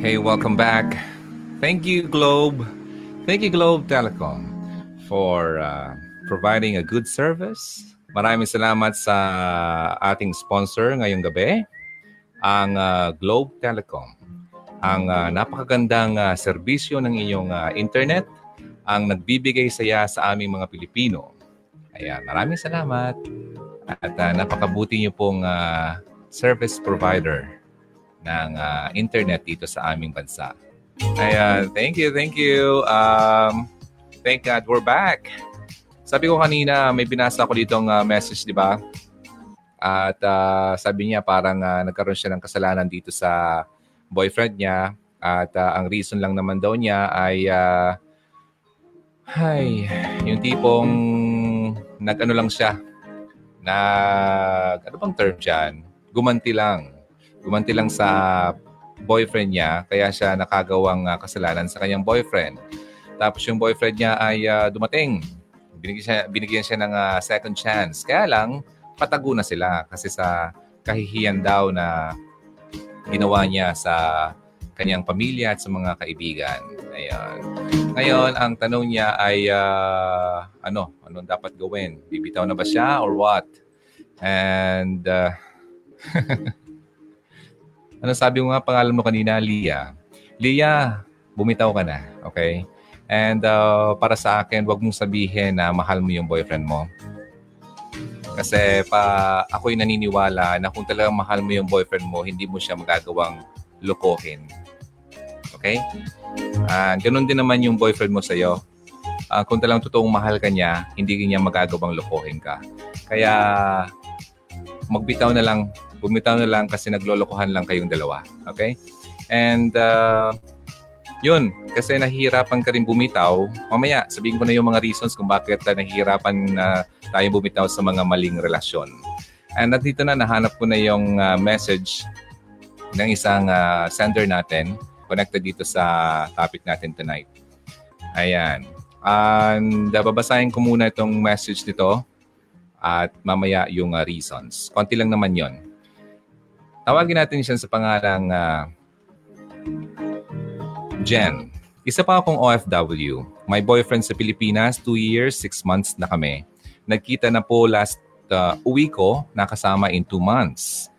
Hey, welcome back. Thank you, Globe. Thank you, Globe Telecom, for uh, providing a good service. Maraming salamat sa ating sponsor ngayong gabi, ang uh, Globe Telecom. Ang uh, napakagandang uh, serbisyo ng inyong uh, internet ang nagbibigay saya sa aming mga Pilipino. Ayan, maraming salamat. At uh, napakabuti niyo pong uh, service provider ng uh, internet dito sa aming bansa. Ayan, thank you, thank you. Um, thank God we're back. Sabi ko kanina, may binasa ko ditong uh, message, di ba? At uh, sabi niya parang uh, nagkaroon siya ng kasalanan dito sa boyfriend niya. At uh, ang reason lang naman daw niya ay, uh, ay, yung tipong nag-ano lang siya. Nag, ano bang term dyan? Gumanti lang gumanti lang sa boyfriend niya, kaya siya nakagawang uh, kasalanan sa kanyang boyfriend. Tapos yung boyfriend niya ay uh, dumating. Binigyan siya, binigyan siya ng uh, second chance. Kaya lang, patago na sila kasi sa kahihiyan daw na ginawa niya sa kanyang pamilya at sa mga kaibigan. Ayan. Ngayon, ang tanong niya ay, uh, ano, anong dapat gawin? Bibitaw na ba siya or what? And, uh, Ano sabi mo nga pangalan mo kanina, Lia? Lia, bumitaw ka na, okay? And uh, para sa akin, wag mong sabihin na mahal mo yung boyfriend mo. Kasi pa ako'y naniniwala na kung talagang mahal mo yung boyfriend mo, hindi mo siya magagawang lokohin. Okay? Uh, ganun din naman yung boyfriend mo sa'yo. Uh, kung talagang totoong mahal ka niya, hindi niya magagawang lokohin ka. Kaya magbitaw na lang bumitaw na lang kasi naglolokohan lang kayong dalawa. Okay? And uh, yun, kasi nahihirapan ka rin bumitaw, mamaya sabihin ko na yung mga reasons kung bakit uh, nahihirapan na uh, tayo bumitaw sa mga maling relasyon. And nandito na, nahanap ko na yung uh, message ng isang uh, sender natin connected dito sa topic natin tonight. Ayan. And uh, babasahin ko muna itong message nito at mamaya yung uh, reasons. Konti lang naman yon Tawagin natin siya sa pangalang uh, Jen. Isa pa akong OFW. My boyfriend sa Pilipinas, 2 years, 6 months na kami. Nagkita na po last uh, uwi ko, nakasama in 2 months.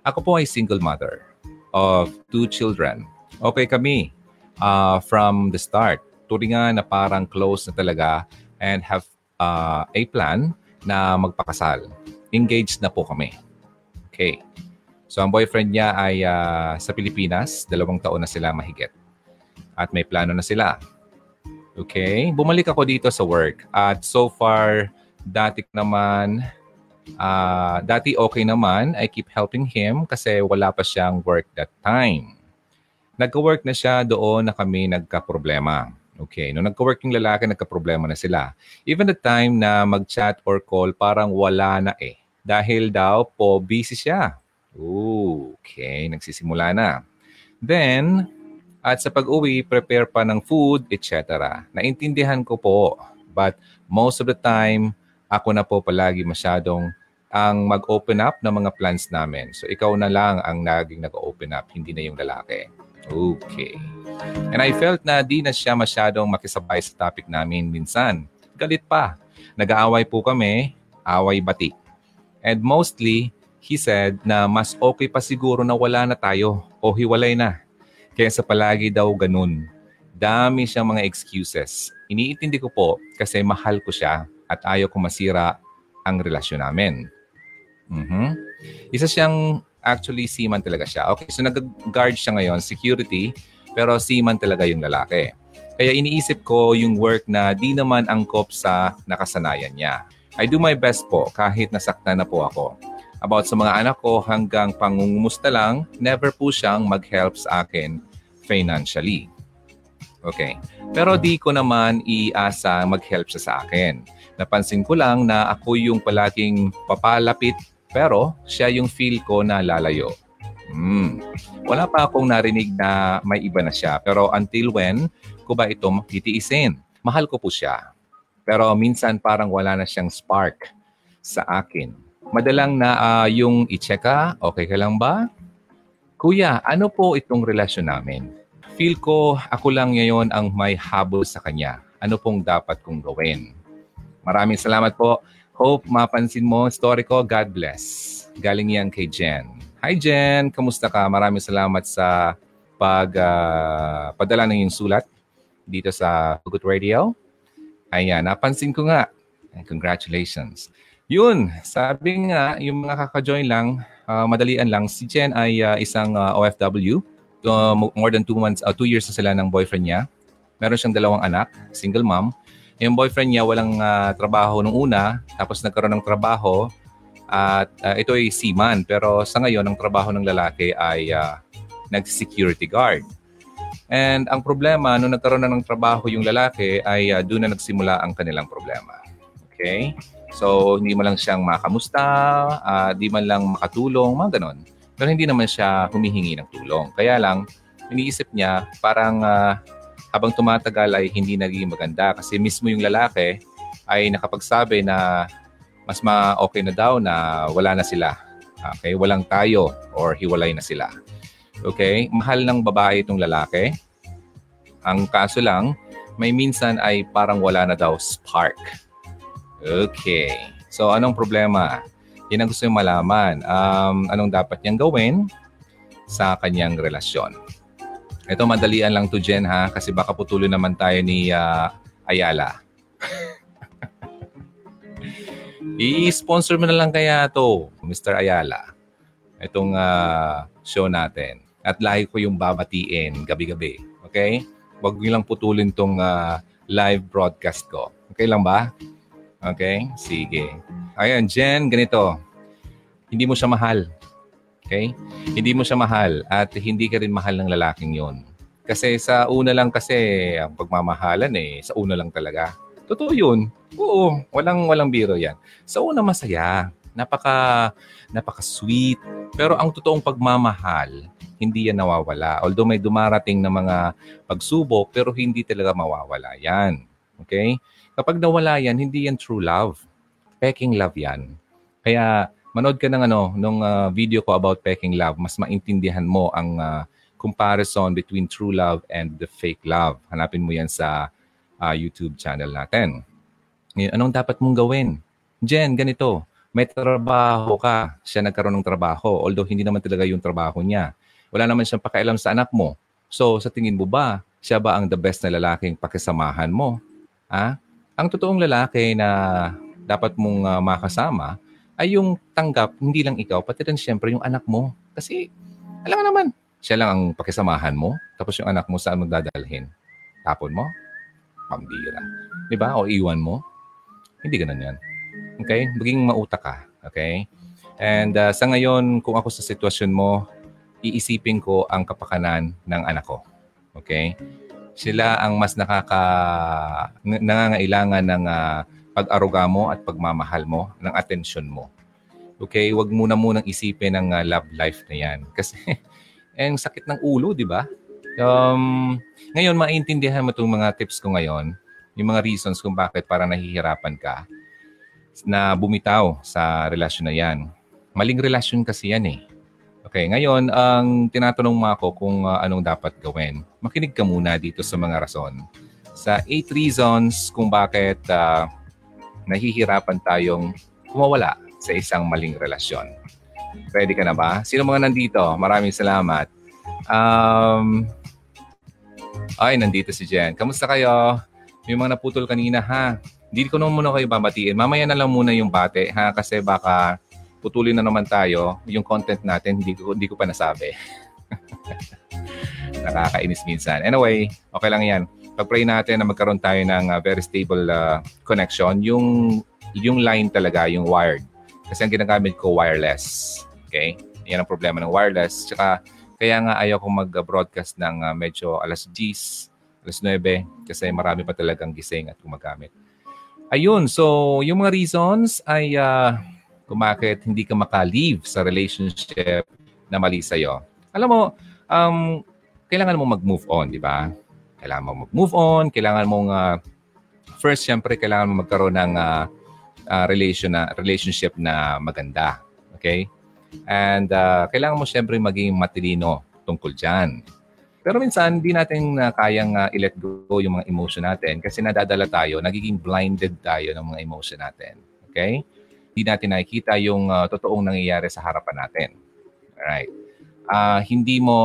Ako po ay single mother of two children. Okay kami uh, from the start. Turingan na parang close na talaga and have uh, a plan na magpakasal. Engaged na po kami. Okay. So ang boyfriend niya ay uh, sa Pilipinas, dalawang taon na sila mahigit. At may plano na sila. Okay? Bumalik ako dito sa work. At so far, dati naman, uh, dati okay naman. I keep helping him kasi wala pa siyang work that time. Nagka-work na siya doon na kami nagka-problema. Okay, nung nagka-work yung lalaki, nagka-problema na sila. Even the time na mag-chat or call, parang wala na eh. Dahil daw po busy siya Ooh, okay. Nagsisimula na. Then, at sa pag-uwi, prepare pa ng food, etc. Naintindihan ko po. But most of the time, ako na po palagi masyadong ang mag-open up ng mga plans namin. So ikaw na lang ang naging nag-open up, hindi na yung lalaki. Okay. And I felt na di na siya masyadong makisabay sa topic namin minsan. Galit pa. Nag-aaway po kami, away bati. And mostly, he said na mas okay pa siguro na wala na tayo o hiwalay na. Kaysa palagi daw ganun. Dami siyang mga excuses. Iniintindi ko po kasi mahal ko siya at ayaw ko masira ang relasyon namin. Mm-hmm. Isa siyang actually seaman talaga siya. Okay, so nag-guard siya ngayon, security, pero seaman talaga yung lalaki. Kaya iniisip ko yung work na di naman angkop sa nakasanayan niya. I do my best po kahit nasaktan na po ako about sa mga anak ko hanggang pangungumusta lang, never po siyang mag-help sa akin financially. Okay. Pero di ko naman iasa mag-help siya sa akin. Napansin ko lang na ako yung palaging papalapit pero siya yung feel ko na lalayo. Hmm. Wala pa akong narinig na may iba na siya. Pero until when ko ba ito titiisin? Mahal ko po siya. Pero minsan parang wala na siyang spark sa akin madalang na uh, yung i-check ka, okay ka lang ba? Kuya, ano po itong relasyon namin? Feel ko ako lang ngayon ang may habol sa kanya. Ano pong dapat kong gawin? Maraming salamat po. Hope mapansin mo story ko. God bless. Galing yan kay Jen. Hi Jen, kamusta ka? Maraming salamat sa pag uh, padala ng iyong sulat dito sa Good Radio. Ayan, napansin ko nga. Congratulations. Yun, sabi nga, yung mga kaka-join lang, uh, madalian lang, si Jen ay uh, isang uh, OFW. Uh, more than two months, uh, two years na sila ng boyfriend niya. Meron siyang dalawang anak, single mom. Yung boyfriend niya walang uh, trabaho nung una, tapos nagkaroon ng trabaho, at uh, ito ay seaman, pero sa ngayon, ang trabaho ng lalaki ay uh, nag-security guard. And ang problema, nung nagkaroon na ng trabaho yung lalaki, ay uh, doon na nagsimula ang kanilang problema. Okay? So, hindi mo lang siyang makamusta, uh, di man lang makatulong, mga ganon. Pero hindi naman siya humihingi ng tulong. Kaya lang, iniisip niya, parang uh, habang tumatagal ay hindi naging maganda kasi mismo yung lalaki ay nakapagsabi na mas ma-okay na daw na wala na sila. Okay? Walang tayo or hiwalay na sila. Okay? Mahal ng babae itong lalaki. Ang kaso lang, may minsan ay parang wala na daw spark. Okay. So, anong problema? Yan ang gusto yung malaman. Um, anong dapat niyang gawin sa kanyang relasyon? Ito, madalian lang to Jen ha, kasi baka putulin naman tayo ni uh, Ayala. I-sponsor mo na lang kaya to, Mr. Ayala. Itong uh, show natin. At lahi ko yung babatiin gabi-gabi. Okay? Huwag niyo lang putulin tong uh, live broadcast ko. Okay lang ba? Okay? Sige. Ayan, Jen, ganito. Hindi mo siya mahal. Okay? Hindi mo siya mahal at hindi ka rin mahal ng lalaking yon. Kasi sa una lang kasi ang pagmamahalan eh, sa una lang talaga. Totoo yun. Oo, walang walang biro 'yan. Sa una masaya, napaka napaka-sweet. Pero ang totoong pagmamahal, hindi yan nawawala. Although may dumarating na mga pagsubok, pero hindi talaga mawawala yan. Okay? Kapag nawala yan, hindi yan true love. Peking love yan. Kaya manood ka ng ano, nung uh, video ko about peking love, mas maintindihan mo ang uh, comparison between true love and the fake love. Hanapin mo yan sa uh, YouTube channel natin. Anong dapat mong gawin? Jen, ganito. May trabaho ka. Siya nagkaroon ng trabaho. Although hindi naman talaga yung trabaho niya. Wala naman siyang pakialam sa anak mo. So, sa tingin mo ba, siya ba ang the best na lalaking pakisamahan mo? Ha? Ang totoong lalaki na dapat mong uh, makasama ay yung tanggap, hindi lang ikaw, pati rin siyempre yung anak mo. Kasi, alam mo naman, siya lang ang pakisamahan mo, tapos yung anak mo saan mo dadalhin? Tapon mo? Pambira. Di ba? O iwan mo? Hindi ganun yan. Okay? Maging mautak ka. Okay? And uh, sa ngayon, kung ako sa sitwasyon mo, iisipin ko ang kapakanan ng anak ko. Okay? Sila ang mas nakaka nangangailangan ng uh, pag-aruga mo at pagmamahal mo, ng atensyon mo. Okay? Huwag muna munang isipin ang uh, love life na yan. Kasi, ang sakit ng ulo, di ba? Um, ngayon, maintindihan mo itong mga tips ko ngayon yung mga reasons kung bakit para nahihirapan ka na bumitaw sa relasyon na yan. Maling relasyon kasi yan eh. Okay, ngayon, ang tinatanong mo ako kung uh, anong dapat gawin. Makinig ka muna dito sa mga rason. Sa 8 reasons kung bakit uh, nahihirapan tayong kumawala sa isang maling relasyon. Ready ka na ba? Sino mga nandito? Maraming salamat. Um, ay, nandito si Jen. Kamusta kayo? Yung mga naputol kanina ha. Hindi ko naman muna kayo babatiin. Mamaya na lang muna yung bate ha kasi baka putulin na naman tayo. Yung content natin hindi ko hindi ko pa nasabi. Nakakainis minsan. Anyway, okay lang 'yan. Pag-pray natin na magkaroon tayo ng uh, very stable uh, connection. Yung yung line talaga, yung wired. Kasi ang ginagamit ko wireless. Okay? Yan ang problema ng wireless. Tsaka kaya nga ayaw kong mag-broadcast ng uh, medyo alas 10 alas 9 kasi marami pa talagang gising at gumagamit. Ayun, so yung mga reasons ay uh, kung bakit hindi ka maka-leave sa relationship na mali sa'yo. Alam mo, um, kailangan mo mag-move on, di ba? Kailangan mo mag-move on, kailangan mong, uh, first, syempre, kailangan mo magkaroon ng uh, uh, relation na, relationship na maganda. Okay? And uh, kailangan mo syempre maging matilino tungkol dyan. Pero minsan, hindi natin uh, kayang uh, i-let go yung mga emotion natin kasi nadadala tayo, nagiging blinded tayo ng mga emotion natin. Okay? Hindi natin nakikita yung uh, totoong nangyayari sa harapan natin. Alright. Uh, hindi mo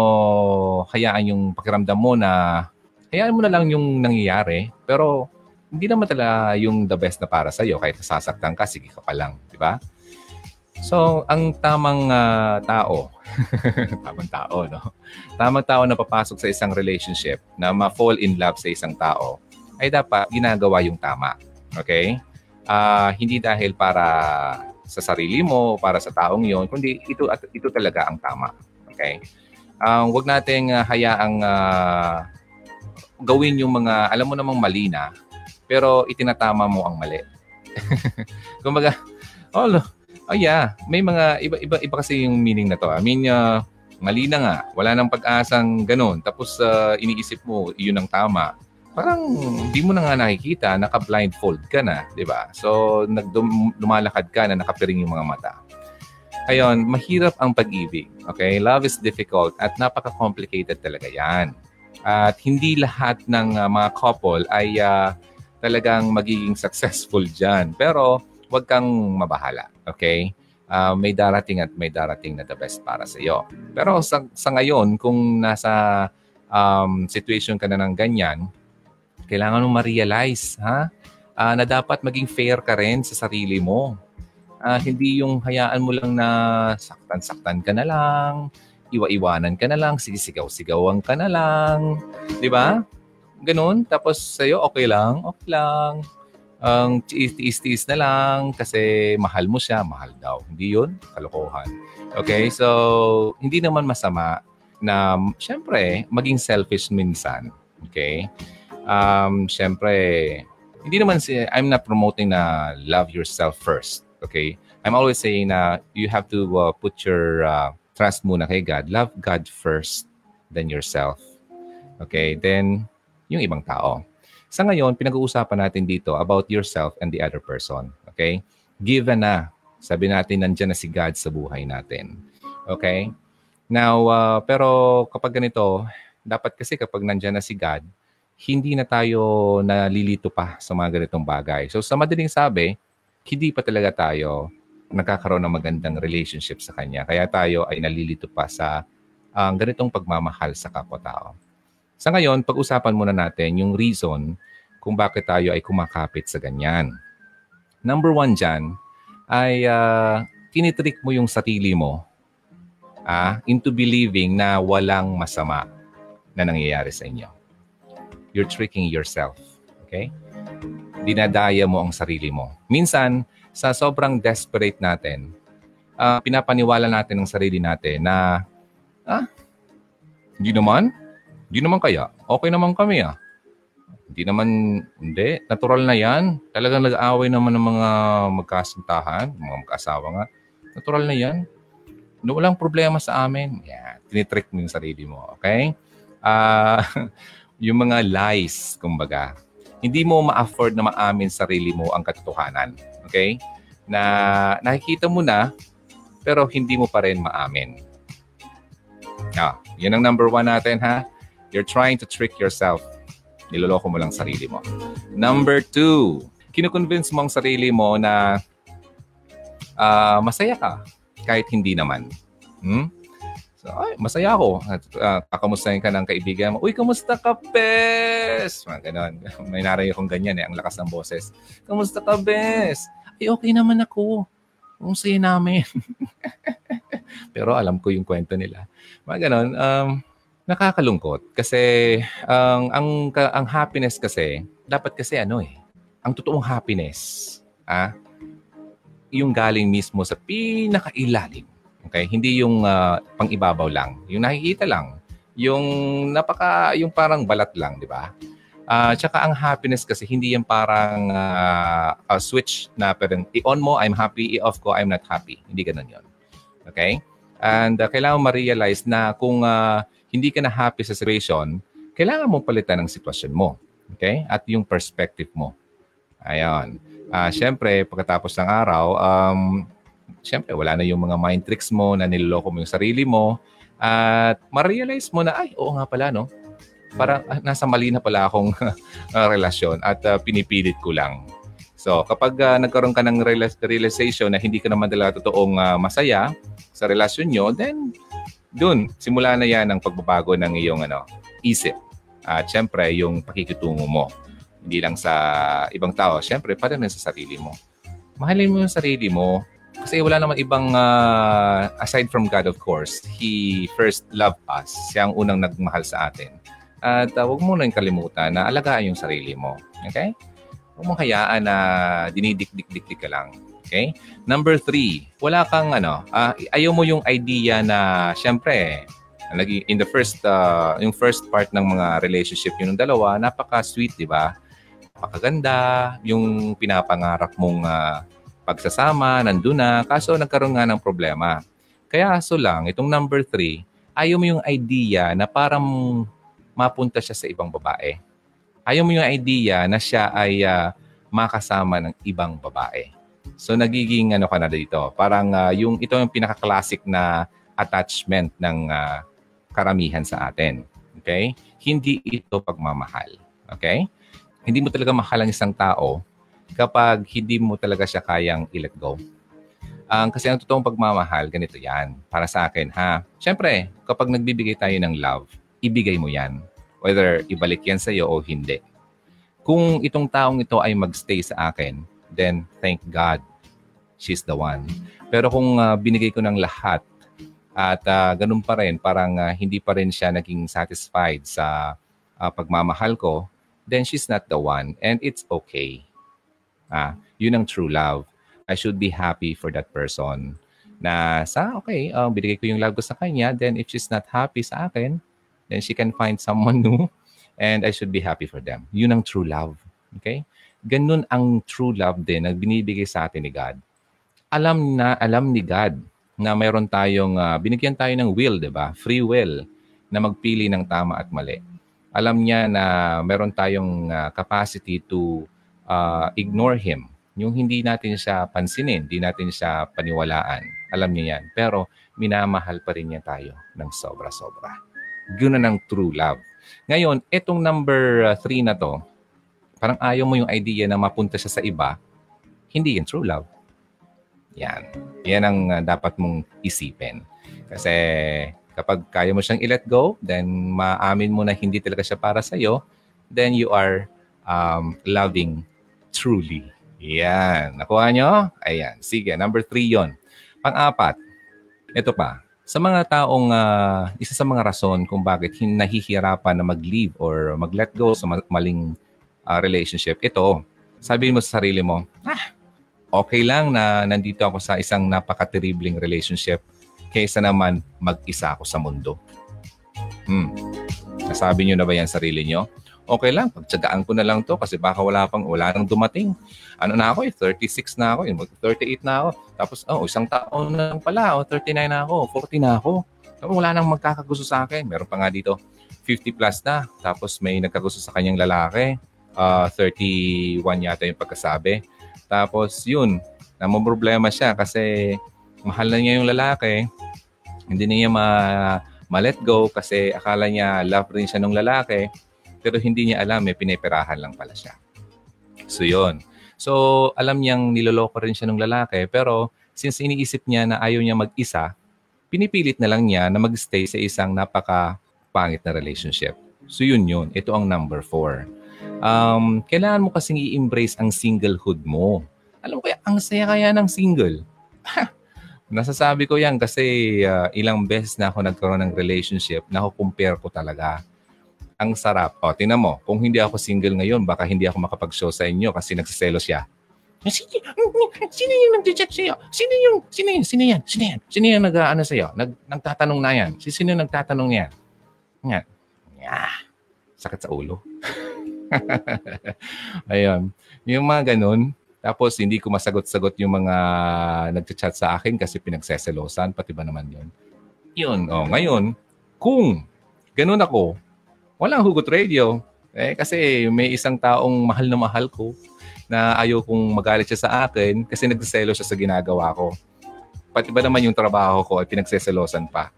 hayaan yung pakiramdam mo na hayaan mo na lang yung nangyayari pero hindi naman talaga yung the best na para sa iyo kahit sasaktan ka sige ka pa lang, di ba? So, ang tamang uh, tao, tamang tao, no? Tamang tao na papasok sa isang relationship na ma-fall in love sa isang tao ay dapat ginagawa yung tama. Okay? Uh, hindi dahil para sa sarili mo, para sa taong yon, kundi ito at ito talaga ang tama. Okay? Uh, wag nating uh, hayaang uh, gawin yung mga alam mo namang mali na pero itinatama mo ang mali. Kumbaga, oh, Oh yeah, may mga iba-iba iba kasi yung meaning na to. I mean, uh, mali na nga, wala nang pag-asang ganun. Tapos uh, iniisip mo, yun ang tama. Parang hindi mo na nga nakikita, naka-blindfold ka na, di ba? So, nagdum- lumalakad ka na nakapiring yung mga mata. Ayon, mahirap ang pag-ibig. Okay? Love is difficult at napaka-complicated talaga yan. At hindi lahat ng uh, mga couple ay uh, talagang magiging successful dyan. Pero, huwag kang mabahala. Okay? Uh, may darating at may darating na the best para sa iyo. Pero sa, sa ngayon, kung nasa um, situation ka na ng ganyan, kailangan mo ma-realize ha? Uh, na dapat maging fair ka rin sa sarili mo. Uh, hindi yung hayaan mo lang na saktan-saktan ka na lang, iwa-iwanan ka na lang, sisigaw-sigawan ka na lang. Di ba? Ganun. Tapos sa'yo, okay lang, okay lang ang tiis-tiis na lang kasi mahal mo siya, mahal daw. Hindi yun, kalokohan. Okay, so hindi naman masama na syempre maging selfish minsan. Okay? Um, syempre, hindi naman si I'm not promoting na love yourself first. Okay? I'm always saying na you have to uh, put your uh, trust muna kay God. Love God first, then yourself. Okay? Then, yung ibang tao. Sa ngayon, pinag-uusapan natin dito about yourself and the other person. Okay? Given na, sabi natin nandyan na si God sa buhay natin. Okay? Now, uh, pero kapag ganito, dapat kasi kapag nandyan na si God, hindi na tayo nalilito pa sa mga ganitong bagay. So sa madaling sabi, hindi pa talaga tayo nagkakaroon ng magandang relationship sa Kanya. Kaya tayo ay nalilito pa sa ang uh, ganitong pagmamahal sa kapwa-tao. Sa ngayon, pag-usapan muna natin yung reason kung bakit tayo ay kumakapit sa ganyan. Number one dyan ay uh, tinitrick mo yung sarili mo ah, into believing na walang masama na nangyayari sa inyo. You're tricking yourself. Okay? Dinadaya mo ang sarili mo. Minsan, sa sobrang desperate natin, uh, pinapaniwala natin ng sarili natin na, ah, hindi naman, hindi naman kaya. Okay naman kami ah. Hindi naman, hindi. Natural na yan. Talagang nag-aaway naman ng mga magkasintahan, mga magkasawa nga. Natural na yan. No, walang problema sa amin. Yeah, tinitrick mo yung sarili mo. Okay? Uh, yung mga lies, kumbaga. Hindi mo ma-afford na maamin sa sarili mo ang katotohanan. Okay? Na nakikita mo na, pero hindi mo pa rin maamin. Ah, yun ang number one natin ha. You're trying to trick yourself. Niloloko mo lang sarili mo. Number two, kinukonvince mo ang sarili mo na uh, masaya ka kahit hindi naman. Hmm? So, ay, masaya ako. At uh, kakamustahin ka ng kaibigan mo. Uy, kamusta ka, Bes? Mga ganon. May narinig akong ganyan eh, ang lakas ng boses. Kamusta ka, Bes? Ay, okay naman ako. Ang saya namin. Pero alam ko yung kwento nila. Mga ganon. Um, Nakakalungkot kasi ang ang ang happiness kasi dapat kasi ano eh. Ang totoong happiness, ah, yung galing mismo sa pinakailalim. Okay? Hindi yung uh, pang-ibabaw lang. Yung nakikita lang. Yung napaka yung parang balat lang, di ba? Uh, tsaka ang happiness kasi hindi yan parang uh, a switch na parang i-on mo, I'm happy, i-off ko, I'm not happy. Hindi ganun yon Okay? And uh, kailangan ma-realize na kung uh, hindi ka na happy sa situation, kailangan mo palitan ang sitwasyon mo. Okay? At yung perspective mo. Ayan. Uh, Siyempre, pagkatapos ng araw, um, siyempre, wala na yung mga mind tricks mo na niloloko mo yung sarili mo At ma-realize mo na, ay, oo nga pala, no? Parang ah, nasa mali na pala akong uh, relasyon at uh, pinipilit ko lang. So, kapag uh, nagkaroon ka ng realization na hindi ka naman talaga totoong uh, masaya sa relasyon nyo, then dun, simula na yan ang pagbabago ng iyong ano, isip. At syempre, yung pakikitungo mo. Hindi lang sa ibang tao, syempre, para rin sa sarili mo. Mahalin mo yung sarili mo, kasi wala naman ibang, uh, aside from God of course, He first loved us. Siya ang unang nagmahal sa atin. At uh, huwag mo nang kalimutan na alagaan yung sarili mo. Okay? Huwag mong hayaan na dinidikdik-dikdik ka lang. Okay? Number three, wala kang ano, uh, ayaw mo yung idea na, syempre, in the first, uh, yung first part ng mga relationship yung dalawa, napaka-sweet, di ba? Napakaganda, yung pinapangarap mong uh, pagsasama, nandun na, kaso nagkaroon nga ng problema. Kaya aso lang, itong number three, ayaw mo yung idea na parang mapunta siya sa ibang babae. Ayaw mo yung idea na siya ay uh, makasama ng ibang babae. So nagiging ano ka na dito, parang uh, yung ito yung pinaka-classic na attachment ng uh, karamihan sa atin. Okay? Hindi ito pagmamahal. Okay? Hindi mo talaga mahal ang isang tao kapag hindi mo talaga siya kayang i-let go. Um, kasi ang totoong pagmamahal, ganito yan. Para sa akin, ha? Siyempre, kapag nagbibigay tayo ng love, ibigay mo yan. Whether ibalik yan sa'yo o hindi. Kung itong taong ito ay magstay sa akin, then thank God, she's the one. Pero kung uh, binigay ko ng lahat at uh, ganun pa rin, parang uh, hindi pa rin siya naging satisfied sa uh, pagmamahal ko, then she's not the one and it's okay. Ah, yun ang true love. I should be happy for that person. Na sa, okay, um, binigay ko yung love ko sa kanya, then if she's not happy sa akin, then she can find someone new and I should be happy for them. Yun ang true love. Okay? Ganun ang true love din na binibigay sa atin ni God. Alam na, alam ni God na mayroon tayong, uh, binigyan tayo ng will, di ba? Free will na magpili ng tama at mali. Alam niya na meron tayong uh, capacity to uh, ignore him. Yung hindi natin siya pansinin, hindi natin siya paniwalaan. Alam niya yan. Pero minamahal pa rin niya tayo ng sobra-sobra. Yun na ng true love. Ngayon, itong number 3 uh, na to, parang ayaw mo yung idea na mapunta siya sa iba, hindi yan true love. Yan. Yan ang uh, dapat mong isipin. Kasi kapag kaya mo siyang i-let go, then maamin mo na hindi talaga siya para sa'yo, then you are um, loving truly. Yan. Nakuha nyo? Ayan. Sige, number three yon. Pang-apat, ito pa. Sa mga taong, uh, isa sa mga rason kung bakit nahihirapan na mag-leave or mag-let go sa maling uh, relationship, ito, sabihin mo sa sarili mo, ah, okay lang na nandito ako sa isang napaka-terribling relationship kaysa naman mag-isa ako sa mundo. Hmm. Nasabi nyo na ba yan sarili nyo? Okay lang, pagtsagaan ko na lang to kasi baka wala pang, wala nang dumating. Ano na ako eh, 36 na ako, eh, 38 na ako. Tapos, oh, isang taon na lang pala, oh, 39 na ako, 40 na ako. Tapos wala nang magkakagusto sa akin. Meron pa nga dito, 50 plus na. Tapos may nagkagusto sa kanyang lalaki. Uh, ah, 31 yata yung pagkasabi. Tapos yun, namang problema siya kasi mahal na niya yung lalaki. Hindi niya ma, ma-let go kasi akala niya love rin siya ng lalaki pero hindi niya alam, may pineperahan lang pala siya. So, yun. So, alam niyang niloloko rin siya ng lalaki, pero since iniisip niya na ayaw niya mag-isa, pinipilit na lang niya na mag-stay sa isang napaka-pangit na relationship. So, yun yun. Ito ang number four. Um, kailangan mo kasing i-embrace ang singlehood mo. Alam ko, ang saya kaya ng single. Nasasabi ko yan kasi uh, ilang beses na ako nagkaroon ng relationship na ako compare ko talaga ang sarap. O, tingnan mo, kung hindi ako single ngayon, baka hindi ako makapag-show sa inyo kasi nagsiselo siya. Sino, sino yung nag-chat sa'yo? Sino yung, sino yung, sino yan? Sino yan? Sino yung nag-ano sa'yo? Nag, nagtatanong na yan. Sino yung nagtatanong yan? Yan. Yeah. Sakit sa ulo. Ayun. Yung mga ganun, tapos hindi ko masagot-sagot yung mga nag-chat sa akin kasi pinagseselosan, pati ba naman yun? Yun. Oh, ngayon, kung ganun ako, walang hugot radio. Eh, kasi may isang taong mahal na mahal ko na ayaw kong magalit siya sa akin kasi nagsiselo siya sa ginagawa ko. Pati ba naman yung trabaho ko ay pinagseselosan pa.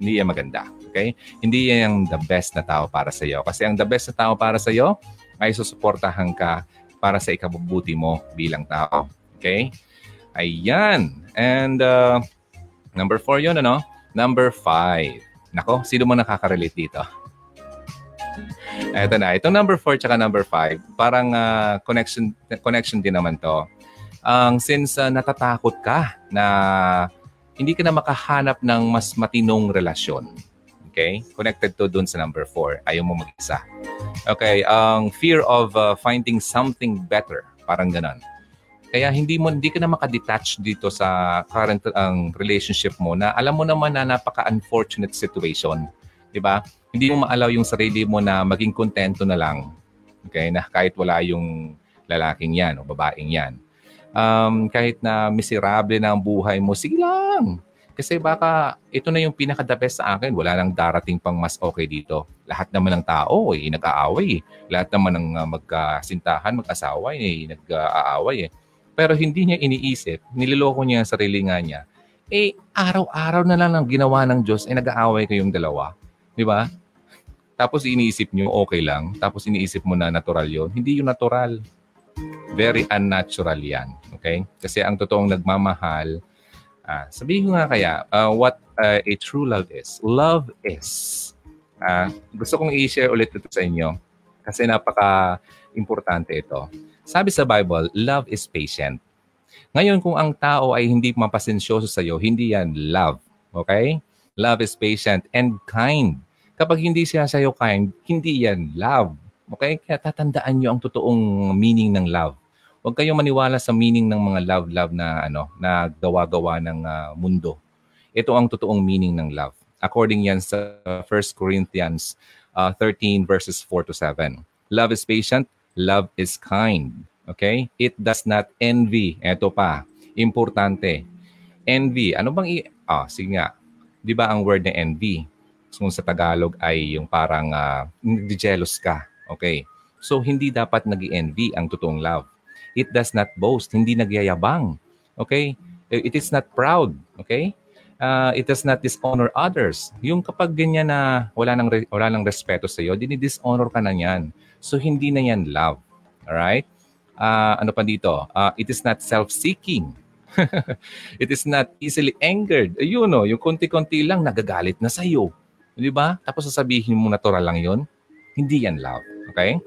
Hindi yan maganda. Okay? Hindi yan the best na tao para sa iyo. Kasi ang the best na tao para sa iyo ay susuportahan ka para sa ikabubuti mo bilang tao. Okay? Ayan. And uh, number four yun, ano? Number five. Nako, sino mo nakaka-relate dito? Ito na. Itong number 4 tsaka number 5, parang uh, connection connection din naman to. Ang um, since uh, natatakot ka na hindi ka na makahanap ng mas matinong relasyon. Okay? Connected to dun sa number 4. Ayaw mo mag-isa. Okay, ang um, fear of uh, finding something better. Parang ganon. Kaya hindi mo hindi ka na makadetach dito sa current ang um, relationship mo na alam mo naman na napaka-unfortunate situation. 'Di ba? Hindi mo maalaw yung sarili mo na maging kontento na lang. Okay? Na kahit wala yung lalaking 'yan o babaeng 'yan. Um, kahit na miserable na ang buhay mo, sige lang. Kasi baka ito na yung pinaka-the best sa akin. Wala nang darating pang mas okay dito. Lahat naman ng tao eh, nag-aaway. Eh. Lahat naman ng uh, magkasintahan, mag-asawa eh, nag-aaway eh. Pero hindi niya iniisip, nililoko niya ang sarili nga niya. Eh, araw-araw na lang ang ginawa ng Diyos, eh nag-aaway kayong dalawa. Di ba? Tapos iniisip niyo, okay lang. Tapos iniisip mo na natural yon Hindi yung natural. Very unnatural yan. Okay? Kasi ang totoong nagmamahal, uh, sabihin ko nga kaya, uh, what uh, a true love is. Love is. Uh, gusto kong i-share ulit ito sa inyo kasi napaka-importante ito. Sabi sa Bible, love is patient. Ngayon, kung ang tao ay hindi mapasensyoso sa iyo, hindi yan love. Okay? Love is patient and kind. Kapag hindi siya sa iyo kind, hindi yan love. Okay? Kaya tatandaan niyo ang totoong meaning ng love. Huwag kayong maniwala sa meaning ng mga love-love na ano na gawa-gawa ng uh, mundo. Ito ang totoong meaning ng love. According yan sa 1 Corinthians uh, ah, 13 verses 4 to 7. Love is patient, Love is kind. Okay? It does not envy. Ito pa. Importante. Envy. Ano bang i... Ah, sige nga. Di ba ang word na envy? Kung sa Tagalog ay yung parang uh, jealous ka. Okay? So, hindi dapat nag envy ang totoong love. It does not boast. Hindi nagyayabang. Okay? It is not proud. Okay? Uh, it does not dishonor others. Yung kapag ganyan na wala nang, wala nang respeto sa iyo, dinidishonor ka na niyan. So, hindi na yan love. Alright? Uh, ano pa dito? Uh, it is not self-seeking. it is not easily angered. Ayun, no, yung konti-konti lang nagagalit na sa'yo. Di ba? Tapos sasabihin mo natural lang yon Hindi yan love. Okay?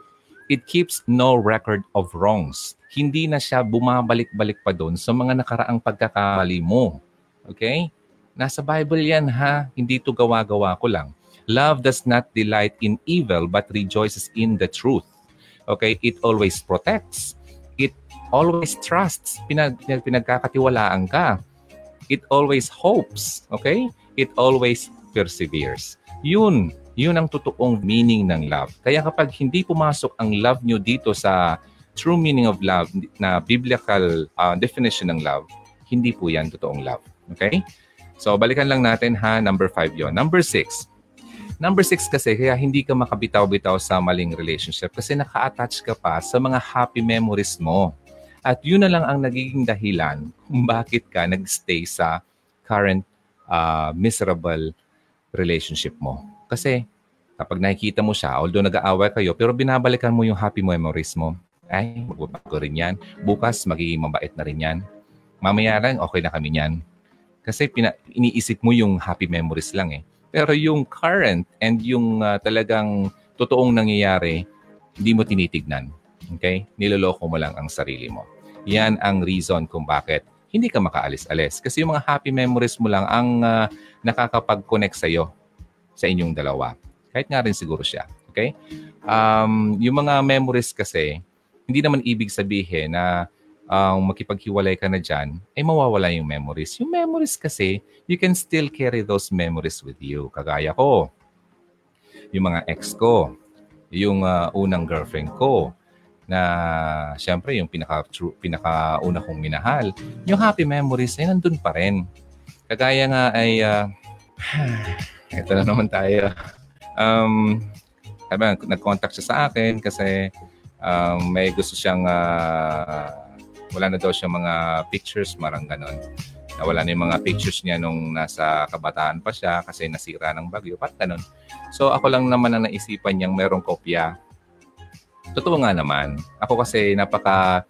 It keeps no record of wrongs. Hindi na siya bumabalik-balik pa doon sa mga nakaraang pagkakamali mo. Okay? Nasa Bible yan ha. Hindi to gawa-gawa ko lang. Love does not delight in evil but rejoices in the truth. Okay? It always protects. It always trusts. Pinag, pinagkakatiwalaan ka. It always hopes. Okay? It always perseveres. Yun. Yun ang totoong meaning ng love. Kaya kapag hindi pumasok ang love nyo dito sa true meaning of love na biblical uh, definition ng love, hindi po yan totoong love. Okay? So, balikan lang natin ha. Number five yon Number six, Number six kasi, kaya hindi ka makabitaw-bitaw sa maling relationship kasi naka-attach ka pa sa mga happy memories mo. At yun na lang ang nagiging dahilan kung bakit ka nagstay sa current uh, miserable relationship mo. Kasi kapag nakikita mo siya, although nag-aaway kayo, pero binabalikan mo yung happy memories mo, ay, magbabago rin yan. Bukas, magiging mabait na rin yan. Mamaya lang, okay na kami yan. Kasi pina- iniisip mo yung happy memories lang eh. Pero yung current and yung uh, talagang totoong nangyayari, hindi mo tinitignan. Okay? Niloloko mo lang ang sarili mo. Yan ang reason kung bakit hindi ka makaalis-alis. Kasi yung mga happy memories mo lang ang uh, nakakapag-connect sa'yo, sa inyong dalawa. Kahit nga rin siguro siya. Okay? Um, yung mga memories kasi, hindi naman ibig sabihin na uh, makipaghiwalay ka na dyan, ay mawawala yung memories. Yung memories kasi, you can still carry those memories with you. Kagaya ko, yung mga ex ko, yung uh, unang girlfriend ko, na syempre yung pinaka, true, pinaka una kong minahal, yung happy memories ay nandun pa rin. Kagaya nga ay, uh, ito na naman tayo. Um, sabi, nag-contact siya sa akin kasi um, may gusto siyang uh, wala na daw siya mga pictures, marang ganon. nawala na yung mga pictures niya nung nasa kabataan pa siya kasi nasira ng bagyo. Pat ganun. So ako lang naman ang naisipan niyang merong kopya. Totoo nga naman. Ako kasi napaka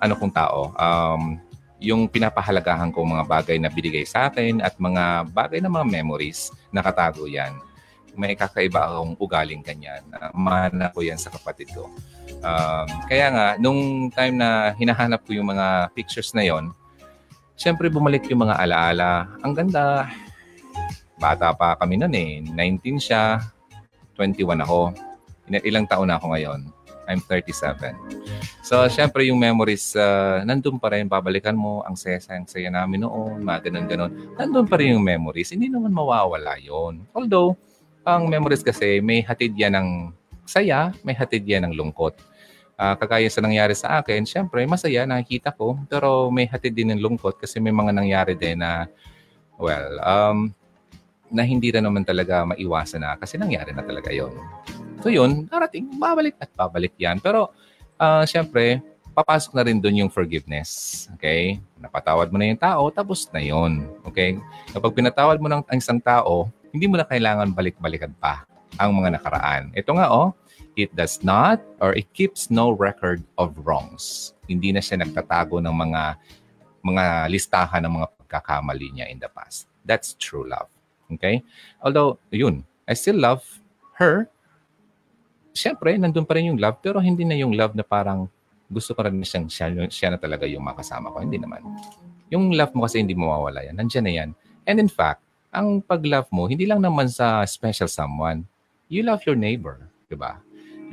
ano kong tao. Um, yung pinapahalagahan ko mga bagay na binigay sa akin at mga bagay na mga memories, nakatago yan. May kakaiba akong ugaling ganyan. Mahana ko yan sa kapatid ko. Um, kaya nga, nung time na hinahanap ko yung mga pictures na yon, Siyempre, bumalik yung mga alaala. Ang ganda. Bata pa kami noon eh. 19 siya, 21 ako. Ilang taon na ako ngayon? I'm 37. So, syempre yung memories, uh, nandun pa rin, babalikan mo, ang saya, saya namin noon, mga ganun-ganun. Nandun pa rin yung memories, hindi naman mawawala yon. Although, ang memories kasi, may hatid yan ng saya, may hatid yan ng lungkot uh, kagaya sa nangyari sa akin, syempre masaya nakikita ko, pero may hatid din ng lungkot kasi may mga nangyari din na well, um, na hindi na naman talaga maiwasan na kasi nangyari na talaga yon. So yun, darating, babalik at babalik yan. Pero uh, syempre, papasok na rin doon yung forgiveness. Okay? Napatawad mo na yung tao, tapos na yon. Okay? Kapag pinatawad mo ng isang tao, hindi mo na kailangan balik-balikan pa ang mga nakaraan. Ito nga, oh, It does not or it keeps no record of wrongs. Hindi na siya nagtatago ng mga mga listahan ng mga pagkakamali niya in the past. That's true love. Okay? Although, yun, I still love her. Siyempre, nandun pa rin yung love, pero hindi na yung love na parang gusto ko rin siyang siya, siya na talaga yung makasama ko. Hindi naman. Yung love mo kasi hindi mawawala yan. Nandiyan na yan. And in fact, ang pag-love mo, hindi lang naman sa special someone. You love your neighbor. Diba?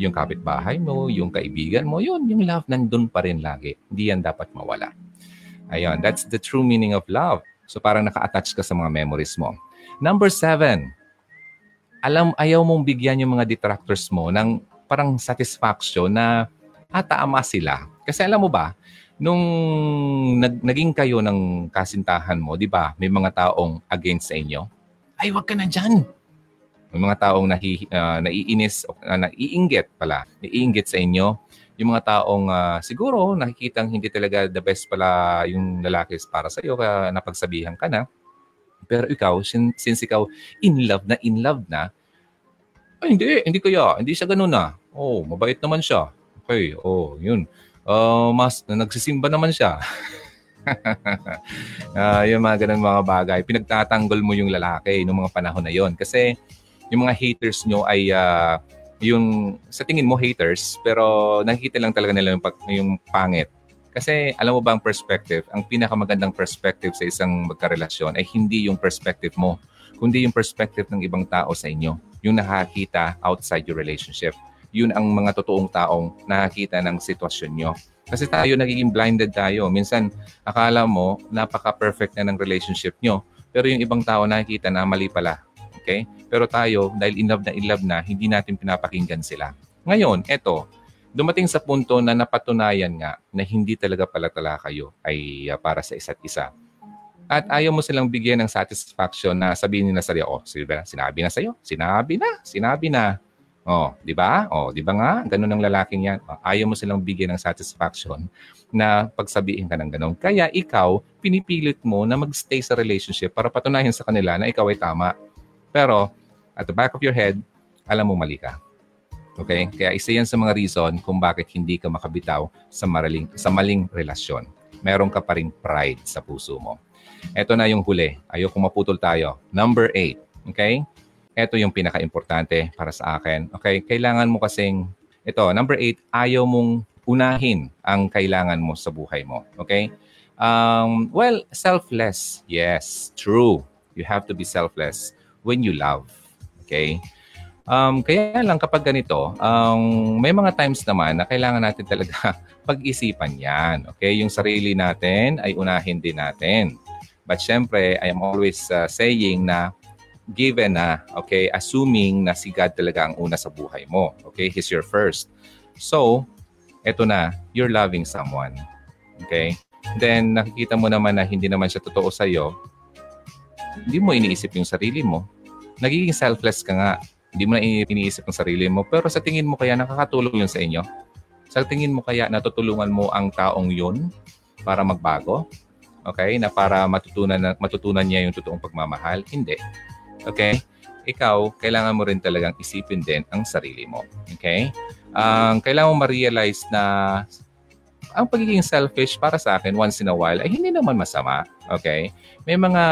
yung kapitbahay mo, yung kaibigan mo, yun, yung love nandun pa rin lagi. Hindi yan dapat mawala. Ayun, that's the true meaning of love. So parang naka-attach ka sa mga memories mo. Number seven, alam, ayaw mong bigyan yung mga detractors mo ng parang satisfaction na atama ah, sila. Kasi alam mo ba, nung nag, naging kayo ng kasintahan mo, di ba, may mga taong against sa inyo, ay, wag ka na dyan may mga taong nahi, uh, naiinis, uh, naiinggit pala, naiinggit sa inyo. Yung mga taong uh, siguro nakikitang hindi talaga the best pala yung lalaki para sa iyo, kaya napagsabihan ka na. Pero ikaw, since, since ikaw in love na in love na, ay hindi, hindi kaya, hindi siya ganun na. Oh, mabait naman siya. Okay, oh, yun. Uh, mas, nagsisimba naman siya. uh, yung mga ganun mga bagay. Pinagtatanggol mo yung lalaki noong mga panahon na yon Kasi yung mga haters nyo ay uh, yung sa tingin mo haters pero nakikita lang talaga nila yung, yung pangit. Kasi alam mo ba ang perspective, ang pinakamagandang perspective sa isang magkarelasyon ay hindi yung perspective mo, kundi yung perspective ng ibang tao sa inyo. Yung nakakita outside your relationship. Yun ang mga totoong taong nakakita ng sitwasyon nyo. Kasi tayo nagiging blinded tayo. Minsan, akala mo, napaka-perfect na ng relationship nyo. Pero yung ibang tao nakikita na mali pala. Okay? Pero tayo, dahil in love na in love na, hindi natin pinapakinggan sila. Ngayon, eto, dumating sa punto na napatunayan nga na hindi talaga pala tala kayo ay uh, para sa isa't isa. At ayaw mo silang bigyan ng satisfaction na sabihin nila sa iyo, oh, sinabi na sa'yo, sinabi na, sinabi na. Oh, di ba? Oh, di ba nga? Ganun ang lalaking yan. Oh, ayaw mo silang bigyan ng satisfaction na pagsabihin ka ng ganun. Kaya ikaw, pinipilit mo na magstay sa relationship para patunayan sa kanila na ikaw ay tama. Pero, at the back of your head, alam mo mali ka. Okay? Kaya isa yan sa mga reason kung bakit hindi ka makabitaw sa, maraling, sa maling relasyon. Meron ka pa rin pride sa puso mo. Ito na yung huli. Ayoko maputol tayo. Number eight. Okay? Ito yung pinaka-importante para sa akin. Okay? Kailangan mo kasing, ito, number eight, ayaw mong unahin ang kailangan mo sa buhay mo. Okay? Um, well, selfless. Yes, true. You have to be selfless when you love. Okay? Um, kaya lang kapag ganito, um, may mga times naman na kailangan natin talaga pag-isipan yan. Okay? Yung sarili natin ay unahin din natin. But syempre, I am always uh, saying na given na, okay, assuming na si God talaga ang una sa buhay mo. Okay? He's your first. So, eto na, you're loving someone. Okay? Then, nakikita mo naman na hindi naman siya totoo sa'yo, hindi mo iniisip yung sarili mo. Nagiging selfless ka nga. Hindi mo na iniisip ang sarili mo. Pero sa tingin mo kaya nakakatulong yun sa inyo? Sa tingin mo kaya natutulungan mo ang taong yun para magbago? Okay? Na para matutunan, na, matutunan niya yung totoong pagmamahal. Hindi. Okay? Ikaw, kailangan mo rin talagang isipin din ang sarili mo. Okay? Ang um, kailangan mo ma-realize na ang pagiging selfish para sa akin once in a while ay hindi naman masama. Okay? May mga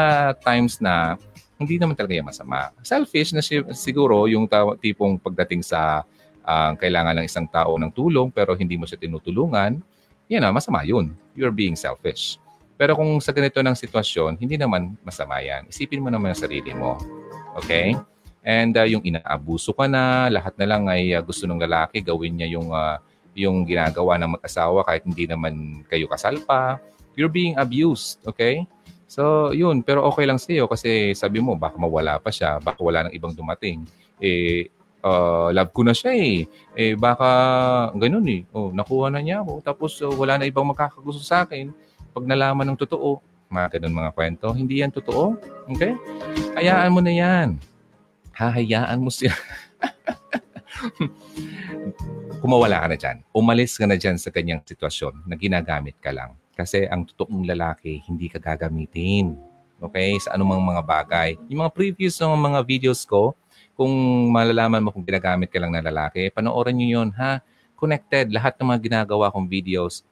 times na hindi naman talaga yung masama. Selfish na siguro yung tipong pagdating sa uh, kailangan ng isang tao ng tulong pero hindi mo siya tinutulungan, yan na, masama yun. You're being selfish. Pero kung sa ganito ng sitwasyon, hindi naman masama yan. Isipin mo naman ang sarili mo. Okay? And uh, yung inaabuso ka na, lahat na lang ay uh, gusto ng lalaki, gawin niya yung uh, yung ginagawa ng mag-asawa kahit hindi naman kayo kasal pa. You're being abused, okay? So, yun. Pero okay lang sa'yo kasi sabi mo, baka mawala pa siya, baka wala nang ibang dumating. Eh, uh, love ko na siya eh. Eh, baka ganun eh. Oh, nakuha na niya ako. Tapos uh, wala na ibang makakagusto sa akin. Pag nalaman ng totoo, mga ganun mga kwento, hindi yan totoo. Okay? Hayaan mo na yan. Hahayaan mo siya. kumawala ka na dyan. Umalis ka na dyan sa kanyang sitwasyon na ginagamit ka lang. Kasi ang totoong lalaki, hindi ka gagamitin. Okay? Sa anumang mga bagay. Yung mga previous ng mga videos ko, kung malalaman mo kung ginagamit ka lang na lalaki, panoorin nyo yun, ha? Connected. Lahat ng mga ginagawa kong videos,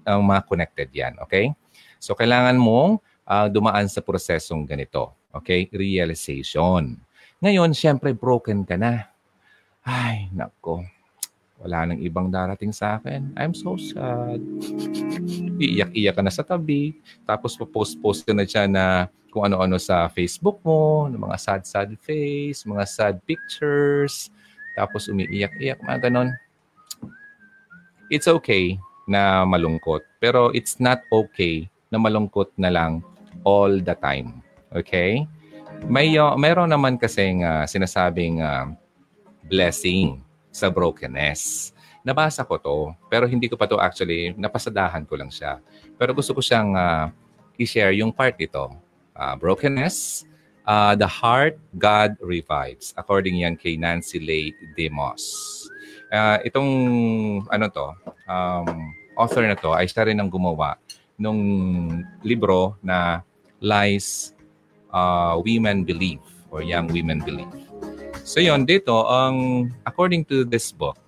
ang mga connected yan. Okay? So, kailangan mong uh, dumaan sa prosesong ganito. Okay? Realization. Ngayon, syempre, broken ka na. Ay, nako wala nang ibang darating sa akin. I'm so sad. Iiyak-iyak ka na sa tabi. Tapos post-post ka na dyan na kung ano-ano sa Facebook mo, ng mga sad-sad face, mga sad pictures. Tapos umiiyak-iyak, mga ganon. It's okay na malungkot. Pero it's not okay na malungkot na lang all the time. Okay? May, uh, mayroon naman kasing uh, sinasabing uh, blessing sa brokenness. Nabasa ko to, pero hindi ko pa to actually, napasadahan ko lang siya. Pero gusto ko siyang uh, i-share yung part ito. Uh, brokenness, uh, the heart God revives. According yan kay Nancy Leigh Demos. Uh, itong ano to, um, author na to ay siya rin ang gumawa nung libro na Lies uh, Women Believe or Young Women Believe. So yon dito, ang um, according to this book,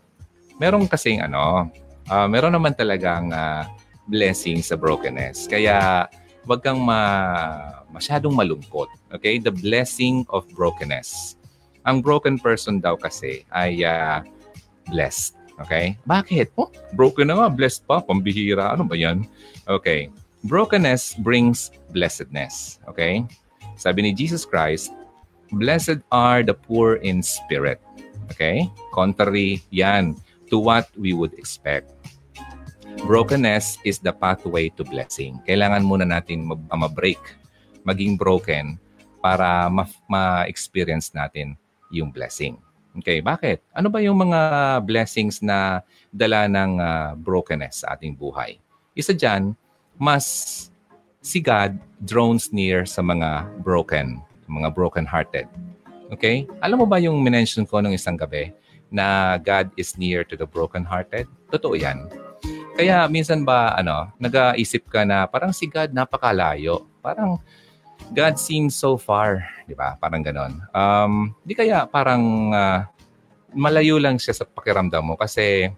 meron kasing ano, uh, meron naman talagang uh, blessing sa brokenness. Kaya wag kang ma, masyadong malungkot. Okay? The blessing of brokenness. Ang broken person daw kasi ay uh, blessed. Okay? Bakit? Oh, broken na nga, blessed pa, pambihira. Ano ba yan? Okay. Brokenness brings blessedness. Okay? Sabi ni Jesus Christ, Blessed are the poor in spirit. Okay? Contrary yan to what we would expect. Brokenness is the pathway to blessing. Kailangan muna natin ma-break, maging broken para ma-experience natin yung blessing. Okay, bakit? Ano ba yung mga blessings na dala ng uh, brokenness sa ating buhay? Isa dyan, mas si God drones near sa mga broken mga broken-hearted. Okay? Alam mo ba yung minention ko nung isang gabi na God is near to the broken-hearted? Totoo yan. Kaya minsan ba, ano, nag-aisip ka na parang si God napakalayo. Parang God seems so far. Di ba? Parang ganon. Um, di kaya parang uh, malayo lang siya sa pakiramdam mo kasi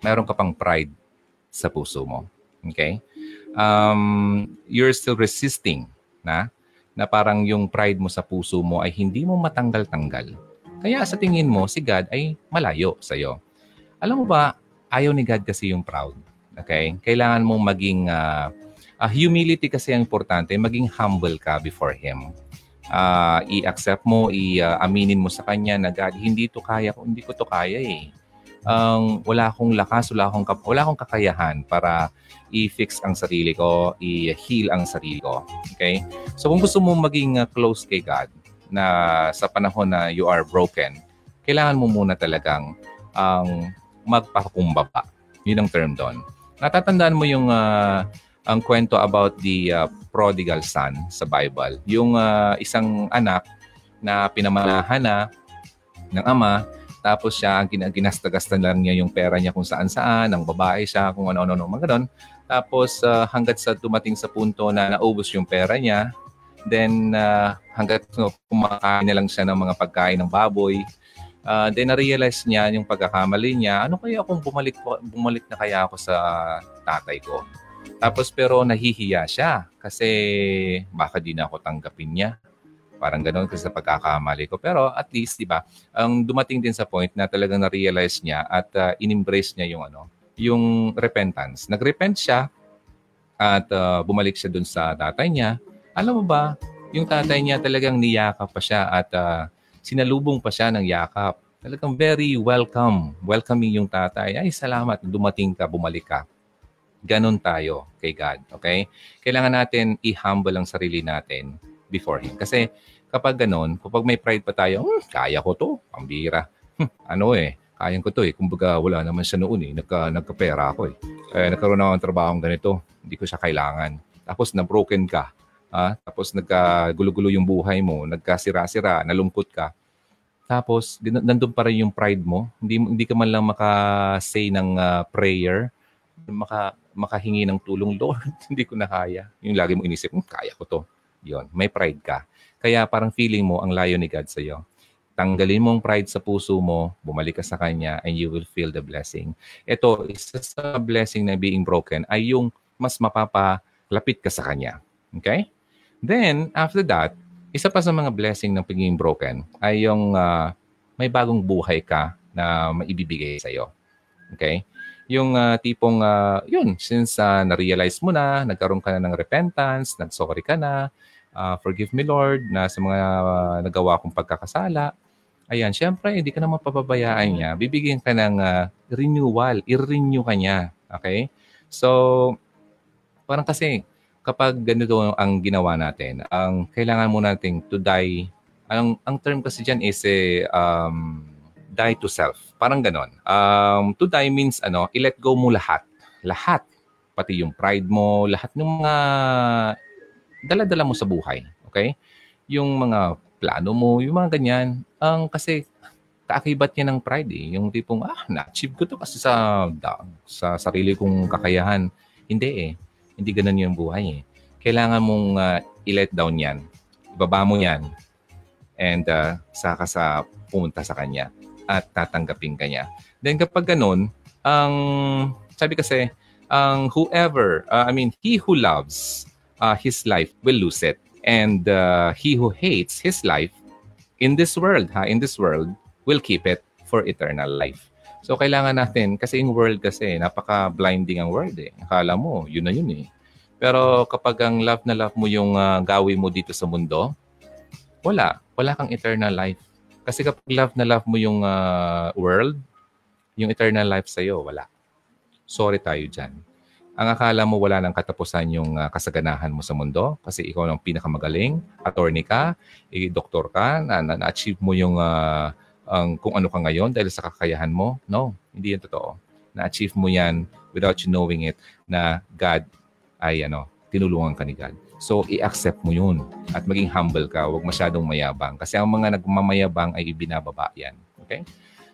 meron ka pang pride sa puso mo. Okay? Um, you're still resisting na na parang yung pride mo sa puso mo ay hindi mo matanggal-tanggal. Kaya sa tingin mo, si God ay malayo sa iyo. Alam mo ba, ayaw ni God kasi yung proud. Okay? Kailangan mong maging, uh, uh, humility kasi ang importante, maging humble ka before Him. Uh, i-accept mo, i-aminin mo sa Kanya na God, hindi to kaya ko, hindi ko to kaya eh. Um, wala akong lakas, wala akong, wala akong kakayahan para i-fix ang sarili ko, i-heal ang sarili ko. Okay? So kung gusto mo maging uh, close kay God na sa panahon na you are broken, kailangan mo muna talagang ang um, magpakumbaba. Yun ang term doon. Natatandaan mo yung uh, ang kwento about the uh, prodigal son sa Bible. Yung uh, isang anak na pinamanahan na ng ama Tapos siya, gin- ginasta-gasta lang niya yung pera niya kung saan-saan, ang babae siya, kung ano-ano, mga ganun. Tapos uh, hanggat sa dumating sa punto na naubos yung pera niya, then uh, hanggat no, kumakain na lang siya ng mga pagkain ng baboy, uh, then na-realize niya yung pagkakamali niya, ano kaya kung bumalik, bumalik na kaya ako sa tatay ko? Tapos pero nahihiya siya kasi baka di na ako tanggapin niya. Parang ganoon kasi sa pagkakamali ko. Pero at least, di ba, ang dumating din sa point na talagang na-realize niya at uh, in-embrace niya yung ano, yung repentance. Nag-repent siya at uh, bumalik siya dun sa tatay niya. Alam mo ba, yung tatay niya talagang niyakap pa siya at uh, sinalubong pa siya ng yakap. Talagang very welcome. Welcoming yung tatay. Ay, salamat. Dumating ka, bumalik ka. Ganon tayo kay God. Okay? Kailangan natin i-humble ang sarili natin before Him. Kasi kapag ganon, kapag may pride pa tayo, hmm, kaya ko to, pambira. Hmm, ano eh, kayang ko to eh. Kumbaga wala naman siya noon eh. Nagka, nagkapera ako eh. eh nagkaroon ako ng trabaho ganito. Hindi ko siya kailangan. Tapos na-broken ka. Ha? Tapos nagkagulo-gulo yung buhay mo. Nagkasira-sira. Nalungkot ka. Tapos, nandun pa rin yung pride mo. Hindi, hindi ka man lang maka-say ng uh, prayer. Maka, makahingi ng tulong, Lord, hindi ko na kaya. Yung lagi mo inisip, hmm, kaya ko to. Yon, may pride ka. Kaya parang feeling mo ang layo ni God sa iyo. Tanggalin mo ang pride sa puso mo, bumalik ka sa Kanya, and you will feel the blessing. Ito, isa sa blessing na being broken ay yung mas mapapalapit ka sa Kanya. Okay? Then, after that, isa pa sa mga blessing ng pagiging broken ay yung uh, may bagong buhay ka na maibibigay sa iyo. Okay? Yung uh, tipong, uh, yun, since uh, na-realize mo na, nagkaroon ka na ng repentance, nag-sorry ka na, uh, forgive me Lord na sa mga uh, nagawa kong pagkakasala. Ayan, syempre, hindi ka na mapapabayaan niya. Bibigyan ka ng uh, renewal. I-renew ka niya. Okay? So, parang kasi, kapag ganito ang ginawa natin, ang kailangan mo nating to die, ang, ang term kasi dyan is eh, um, die to self. Parang ganon. Um, to die means, ano, i-let go mo lahat. Lahat. Pati yung pride mo, lahat ng mga dala-dala mo sa buhay. Okay? Yung mga plano mo, yung mga ganyan. Ang kasi kaakibat niya ng pride eh. Yung tipong, ah, na-achieve ko to kasi sa, da, sa sarili kong kakayahan. Hindi eh. Hindi ganun yung buhay eh. Kailangan mong uh, i-let down yan. Ibaba mo yan. And uh, saka sa pumunta sa kanya at tatanggapin kanya. Then kapag ganun, ang sabi kasi, ang whoever, uh, I mean, he who loves uh, his life will lose it. And uh, he who hates his life in this world, ha, in this world, will keep it for eternal life. So kailangan natin, kasi yung world kasi, napaka-blinding ang world eh. Akala mo, yun na yun eh. Pero kapag ang love na love mo yung uh, gawi mo dito sa mundo, wala. Wala kang eternal life. Kasi kapag love na love mo yung uh, world, yung eternal life sa'yo, wala. Sorry tayo dyan ang akala mo wala nang katapusan yung uh, kasaganahan mo sa mundo kasi ikaw ang pinakamagaling, attorney ka, eh, doktor ka, na, na, na-achieve mo yung uh, ang, kung ano ka ngayon dahil sa kakayahan mo. No, hindi yan totoo. Na-achieve mo yan without you knowing it na God ay ano, tinulungan ka ni God. So, i-accept mo yun at maging humble ka. Huwag masyadong mayabang. Kasi ang mga nagmamayabang ay ibinababa yan. Okay?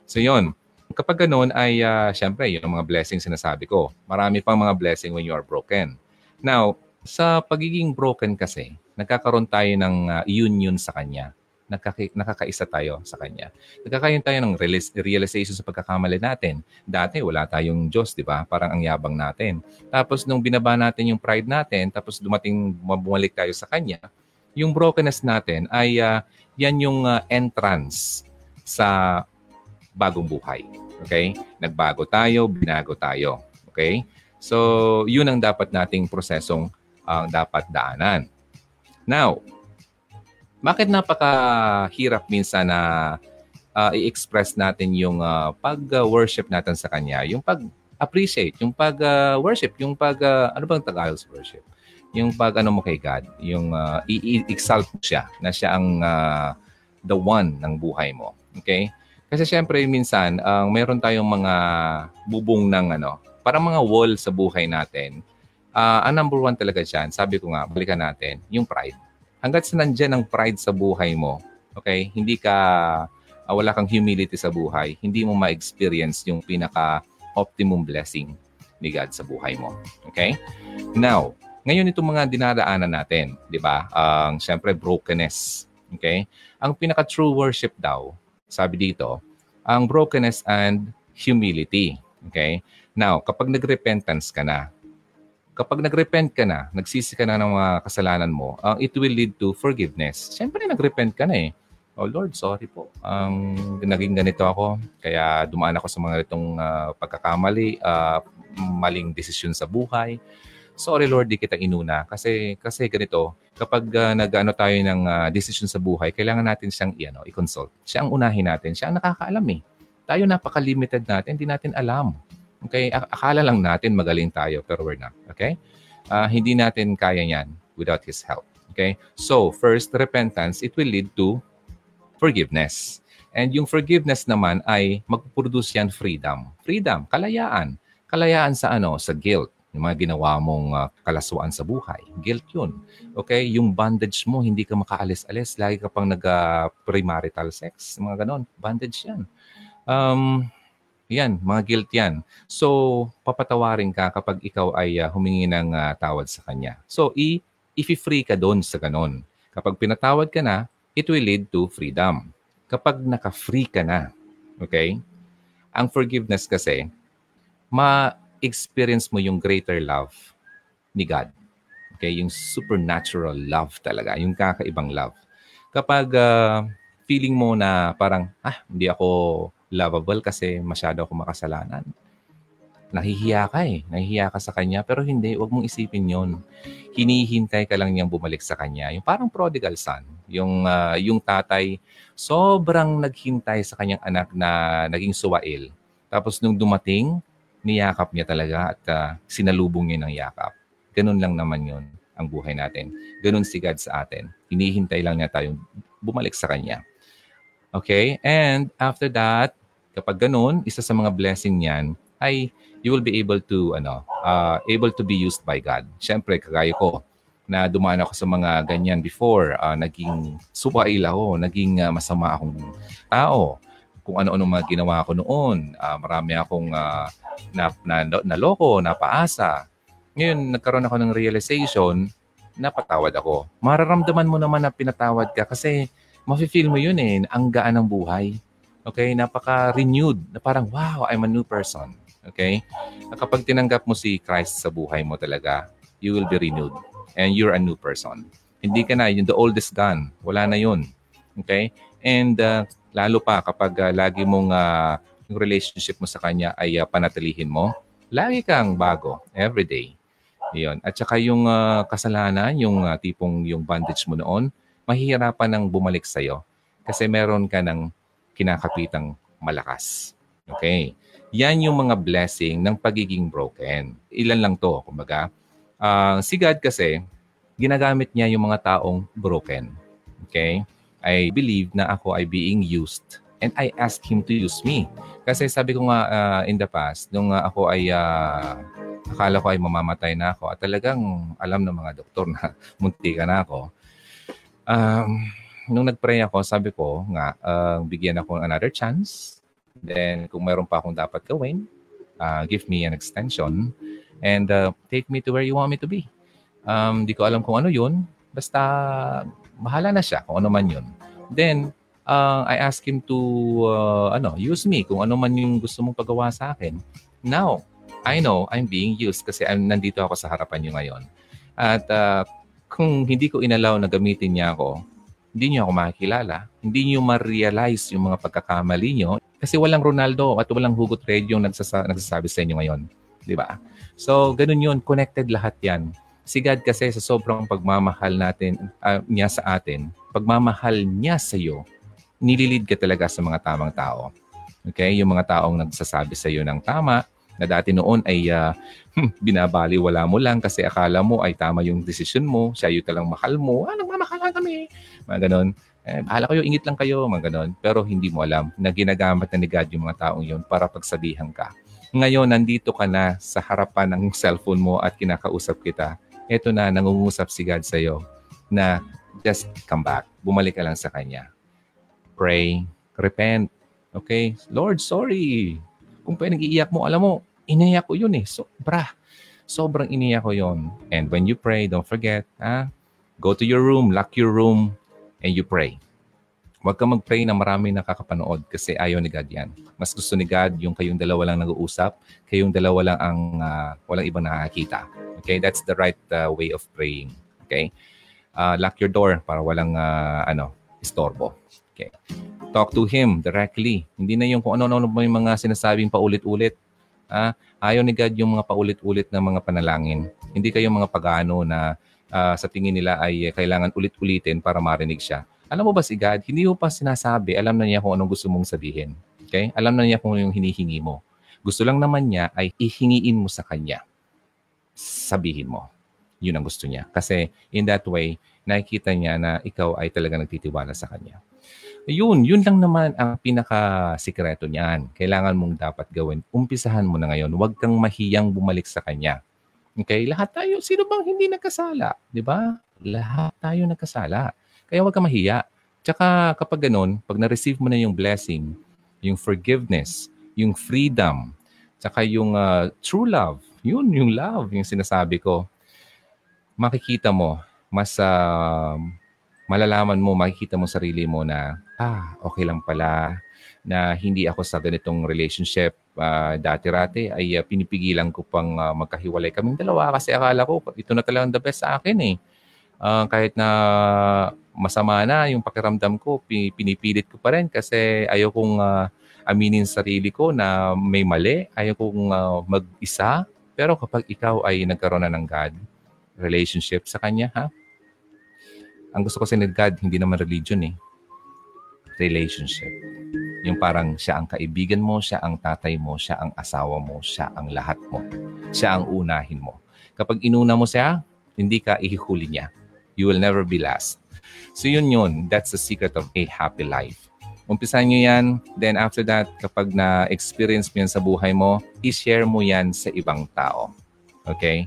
So, yun kapag ganun ay uh, syempre yun ang mga blessings sinasabi ko. Marami pang mga blessing when you are broken. Now, sa pagiging broken kasi, nagkakaroon tayo ng uh, union sa Kanya. Nagkaka- nakakaisa tayo sa Kanya. Nagkakaroon tayo ng realization sa pagkakamali natin. Dati wala tayong Diyos, di ba? Parang ang yabang natin. Tapos nung binaba natin yung pride natin, tapos dumating, bumalik tayo sa Kanya, yung brokenness natin ay uh, yan yung uh, entrance sa bagong buhay. Okay? Nagbago tayo, binago tayo. Okay? So, yun ang dapat nating prosesong ang uh, dapat daanan. Now, bakit napakahirap minsan na uh, i-express natin yung uh, pag-worship natin sa Kanya, yung pag-appreciate, yung pag-worship, yung pag, uh, ano bang Tagalog worship? Yung pag, ano mo kay God, yung uh, i-exalt siya, na siya ang uh, the one ng buhay mo. Okay? Kasi syempre minsan, ang uh, mayroon tayong mga bubong ng ano, parang mga wall sa buhay natin. Uh, ang number one talaga dyan, sabi ko nga, balikan natin, yung pride. Hanggat sa nandyan ang pride sa buhay mo, okay, hindi ka uh, wala kang humility sa buhay, hindi mo ma-experience yung pinaka-optimum blessing ni God sa buhay mo. Okay? Now, ngayon itong mga dinadaanan natin, di ba? Ang uh, siyempre brokenness. Okay? Ang pinaka-true worship daw, sabi dito, ang brokenness and humility. Okay? Now, kapag nag-repentance ka na, kapag nag-repent ka na, nagsisi ka na ng mga kasalanan mo, uh, it will lead to forgiveness. Siyempre, nag-repent ka na eh. Oh Lord, sorry po. Ang um, naging ganito ako, kaya dumaan ako sa mga itong uh, pagkakamali, uh, maling desisyon sa buhay. Sorry Lord, di kita inuna kasi kasi ganito, kapag uh, nag-ano tayo ng uh, desisyon sa buhay, kailangan natin siyang i-ano, i-consult. Siya ang unahin natin, siya ang nakakaalam eh. Tayo napaka-limited natin, hindi natin alam. Okay? Akala lang natin magaling tayo, pero we're not. Okay? Uh, hindi natin kaya yan without His help. Okay? So, first, repentance, it will lead to forgiveness. And yung forgiveness naman ay magpuproduce yan freedom. Freedom, kalayaan. Kalayaan sa ano? Sa guilt. Yung mga ginawa mong uh, kalaswaan sa buhay. Guilt yun. Okay? Yung bondage mo, hindi ka makaalis-alis. Lagi ka pang nag-premarital sex. Mga ganon. Bondage yan. Um, yan, mga guilt yan. So, papatawarin ka kapag ikaw ay uh, humingi ng uh, tawad sa kanya. So, i- i-free ka doon sa ganon. Kapag pinatawad ka na, it will lead to freedom. Kapag naka-free ka na, okay? Ang forgiveness kasi, ma-experience mo yung greater love ni God. Okay? Yung supernatural love talaga, yung kakaibang love. Kapag uh, feeling mo na parang, ah, hindi ako lovable kasi masyado ako makasalanan nahihiya ka eh. Nahihiya ka sa kanya. Pero hindi, wag mong isipin yon. Hinihintay ka lang niyang bumalik sa kanya. Yung parang prodigal son. Yung, uh, yung tatay, sobrang naghintay sa kanyang anak na naging suwail. Tapos nung dumating, niyakap niya talaga at uh, sinalubong niya ng yakap. Ganun lang naman yon ang buhay natin. Ganun si God sa atin. Hinihintay lang niya tayong bumalik sa Kanya. Okay? And after that, kapag ganun, isa sa mga blessing niyan ay you will be able to ano uh, able to be used by God. Siyempre, kagaya ko na dumaan ako sa mga ganyan before, uh, naging suwail ako, naging uh, masama akong tao. Kung ano-ano mga ginawa ko noon, uh, marami akong uh, na, na, naloko, napaasa. Ngayon, nagkaroon ako ng realization, napatawad ako. Mararamdaman mo naman na pinatawad ka kasi mafe-feel mo yun eh, ang gaan ng buhay. Okay, napaka-renewed. Na parang, wow, I'm a new person. Okay? Kapag tinanggap mo si Christ sa buhay mo talaga, you will be renewed. And you're a new person. Hindi ka na, yung the oldest gone. Wala na yun. Okay? And uh, lalo pa kapag uh, lagi mong uh, yung relationship mo sa Kanya ay uh, panatilihin mo, lagi kang bago every day. Yun. At saka yung uh, kasalanan, yung uh, tipong yung bondage mo noon, mahihirapan nang bumalik sa'yo kasi meron ka ng kinakapitang malakas. Okay. Yan yung mga blessing ng pagiging broken. Ilan lang to, kumbaga. Uh, si God kasi, ginagamit niya yung mga taong broken. Okay? I believe na ako ay being used and I ask Him to use me. Kasi sabi ko nga uh, in the past, nung uh, ako ay uh, akala ko ay mamamatay na ako at talagang alam ng mga doktor na munti ka na ako. Um, nung nagpray ako, sabi ko nga, uh, bigyan ako another chance Then, kung meron pa akong dapat gawin, uh, give me an extension and uh, take me to where you want me to be. Um, di ko alam kung ano yun. Basta, bahala na siya kung ano man yun. Then, uh, I ask him to uh, ano, use me kung ano man yung gusto mong pagawa sa akin. Now, I know I'm being used kasi I'm, nandito ako sa harapan niyo ngayon. At uh, kung hindi ko inalaw na gamitin niya ako, hindi niyo ako makikilala. Hindi niyo ma-realize yung mga pagkakamali niyo kasi walang Ronaldo at walang Hugot Red yung nagsasa- nagsasabi sa inyo ngayon. Di ba? So, ganun yun. Connected lahat yan. Si God kasi sa sobrang pagmamahal natin, uh, niya sa atin, pagmamahal niya sa iyo, nililid ka talaga sa mga tamang tao. Okay? Yung mga taong nagsasabi sa iyo ng tama, na dati noon ay uh, binabali wala mo lang kasi akala mo ay tama yung decision mo, siya yung talang mahal mo, ah, nagmamahalan kami. Mga ganon. Eh, bahala kayo, ingit lang kayo, mga ganon. Pero hindi mo alam na ginagamit na ni God yung mga taong yun para pagsabihan ka. Ngayon, nandito ka na sa harapan ng cellphone mo at kinakausap kita. Ito na, nangungusap si God sa'yo na just come back. Bumalik ka lang sa Kanya. Pray, Repent. Okay? Lord, sorry. Kung pwedeng iiyak mo, alam mo, iniyak ko yun eh. Sobra. Sobrang iniyak ko yun. And when you pray, don't forget, ah, go to your room, lock your room, and you pray. Huwag ka mag-pray na marami nakakapanood kasi ayaw ni God yan. Mas gusto ni God yung kayong dalawa lang nag-uusap, kayong dalawa lang ang uh, walang ibang nakakita. Okay, that's the right uh, way of praying. Okay? Uh, lock your door para walang uh, ano, istorbo. Okay. Talk to him directly. Hindi na yung kung ano-ano yung mga sinasabing paulit-ulit. Ah, ayaw ni God yung mga paulit-ulit na mga panalangin. Hindi kayo mga pagano na uh, sa tingin nila ay kailangan ulit-ulitin para marinig siya. Alam mo ba si God, hindi mo pa sinasabi, alam na niya kung anong gusto mong sabihin. Okay? Alam na niya kung yung hinihingi mo. Gusto lang naman niya ay ihingiin mo sa Kanya. Sabihin mo. Yun ang gusto niya. Kasi in that way, nakikita niya na ikaw ay talaga nagtitiwala sa Kanya. Yun, yun lang naman ang pinaka-sikreto niyan. Kailangan mong dapat gawin. Umpisahan mo na ngayon. Huwag kang mahiyang bumalik sa Kanya. Okay? Lahat tayo, sino bang hindi nagkasala? Di ba? Lahat tayo nagkasala. Kaya huwag ka mahiya. Tsaka kapag ganun, pag na-receive mo na yung blessing, yung forgiveness, yung freedom, tsaka yung uh, true love, yun yung love, yung sinasabi ko, makikita mo, mas uh, malalaman mo, makikita mo sarili mo na, ah, okay lang pala na hindi ako sa ganitong relationship uh, dati-rati ay uh, pinipigilan ko pang uh, magkahiwalay kaming dalawa kasi akala ko ito na talagang the best sa akin eh. Uh, kahit na masama na yung pakiramdam ko, pinipilit ko pa rin kasi ayaw kong uh, aminin sarili ko na may mali, ayaw kong uh, mag-isa. Pero kapag ikaw ay nagkaroon na ng God, relationship sa Kanya, ha? Ang gusto ko sa God, hindi naman religion eh. Relationship. Yung parang siya ang kaibigan mo, siya ang tatay mo, siya ang asawa mo, siya ang lahat mo. Siya ang unahin mo. Kapag inuna mo siya, hindi ka ihihuli niya. You will never be last. So yun yun. That's the secret of a happy life. Umpisahan nyo yan. Then after that, kapag na-experience mo yan sa buhay mo, i-share mo yan sa ibang tao. Okay?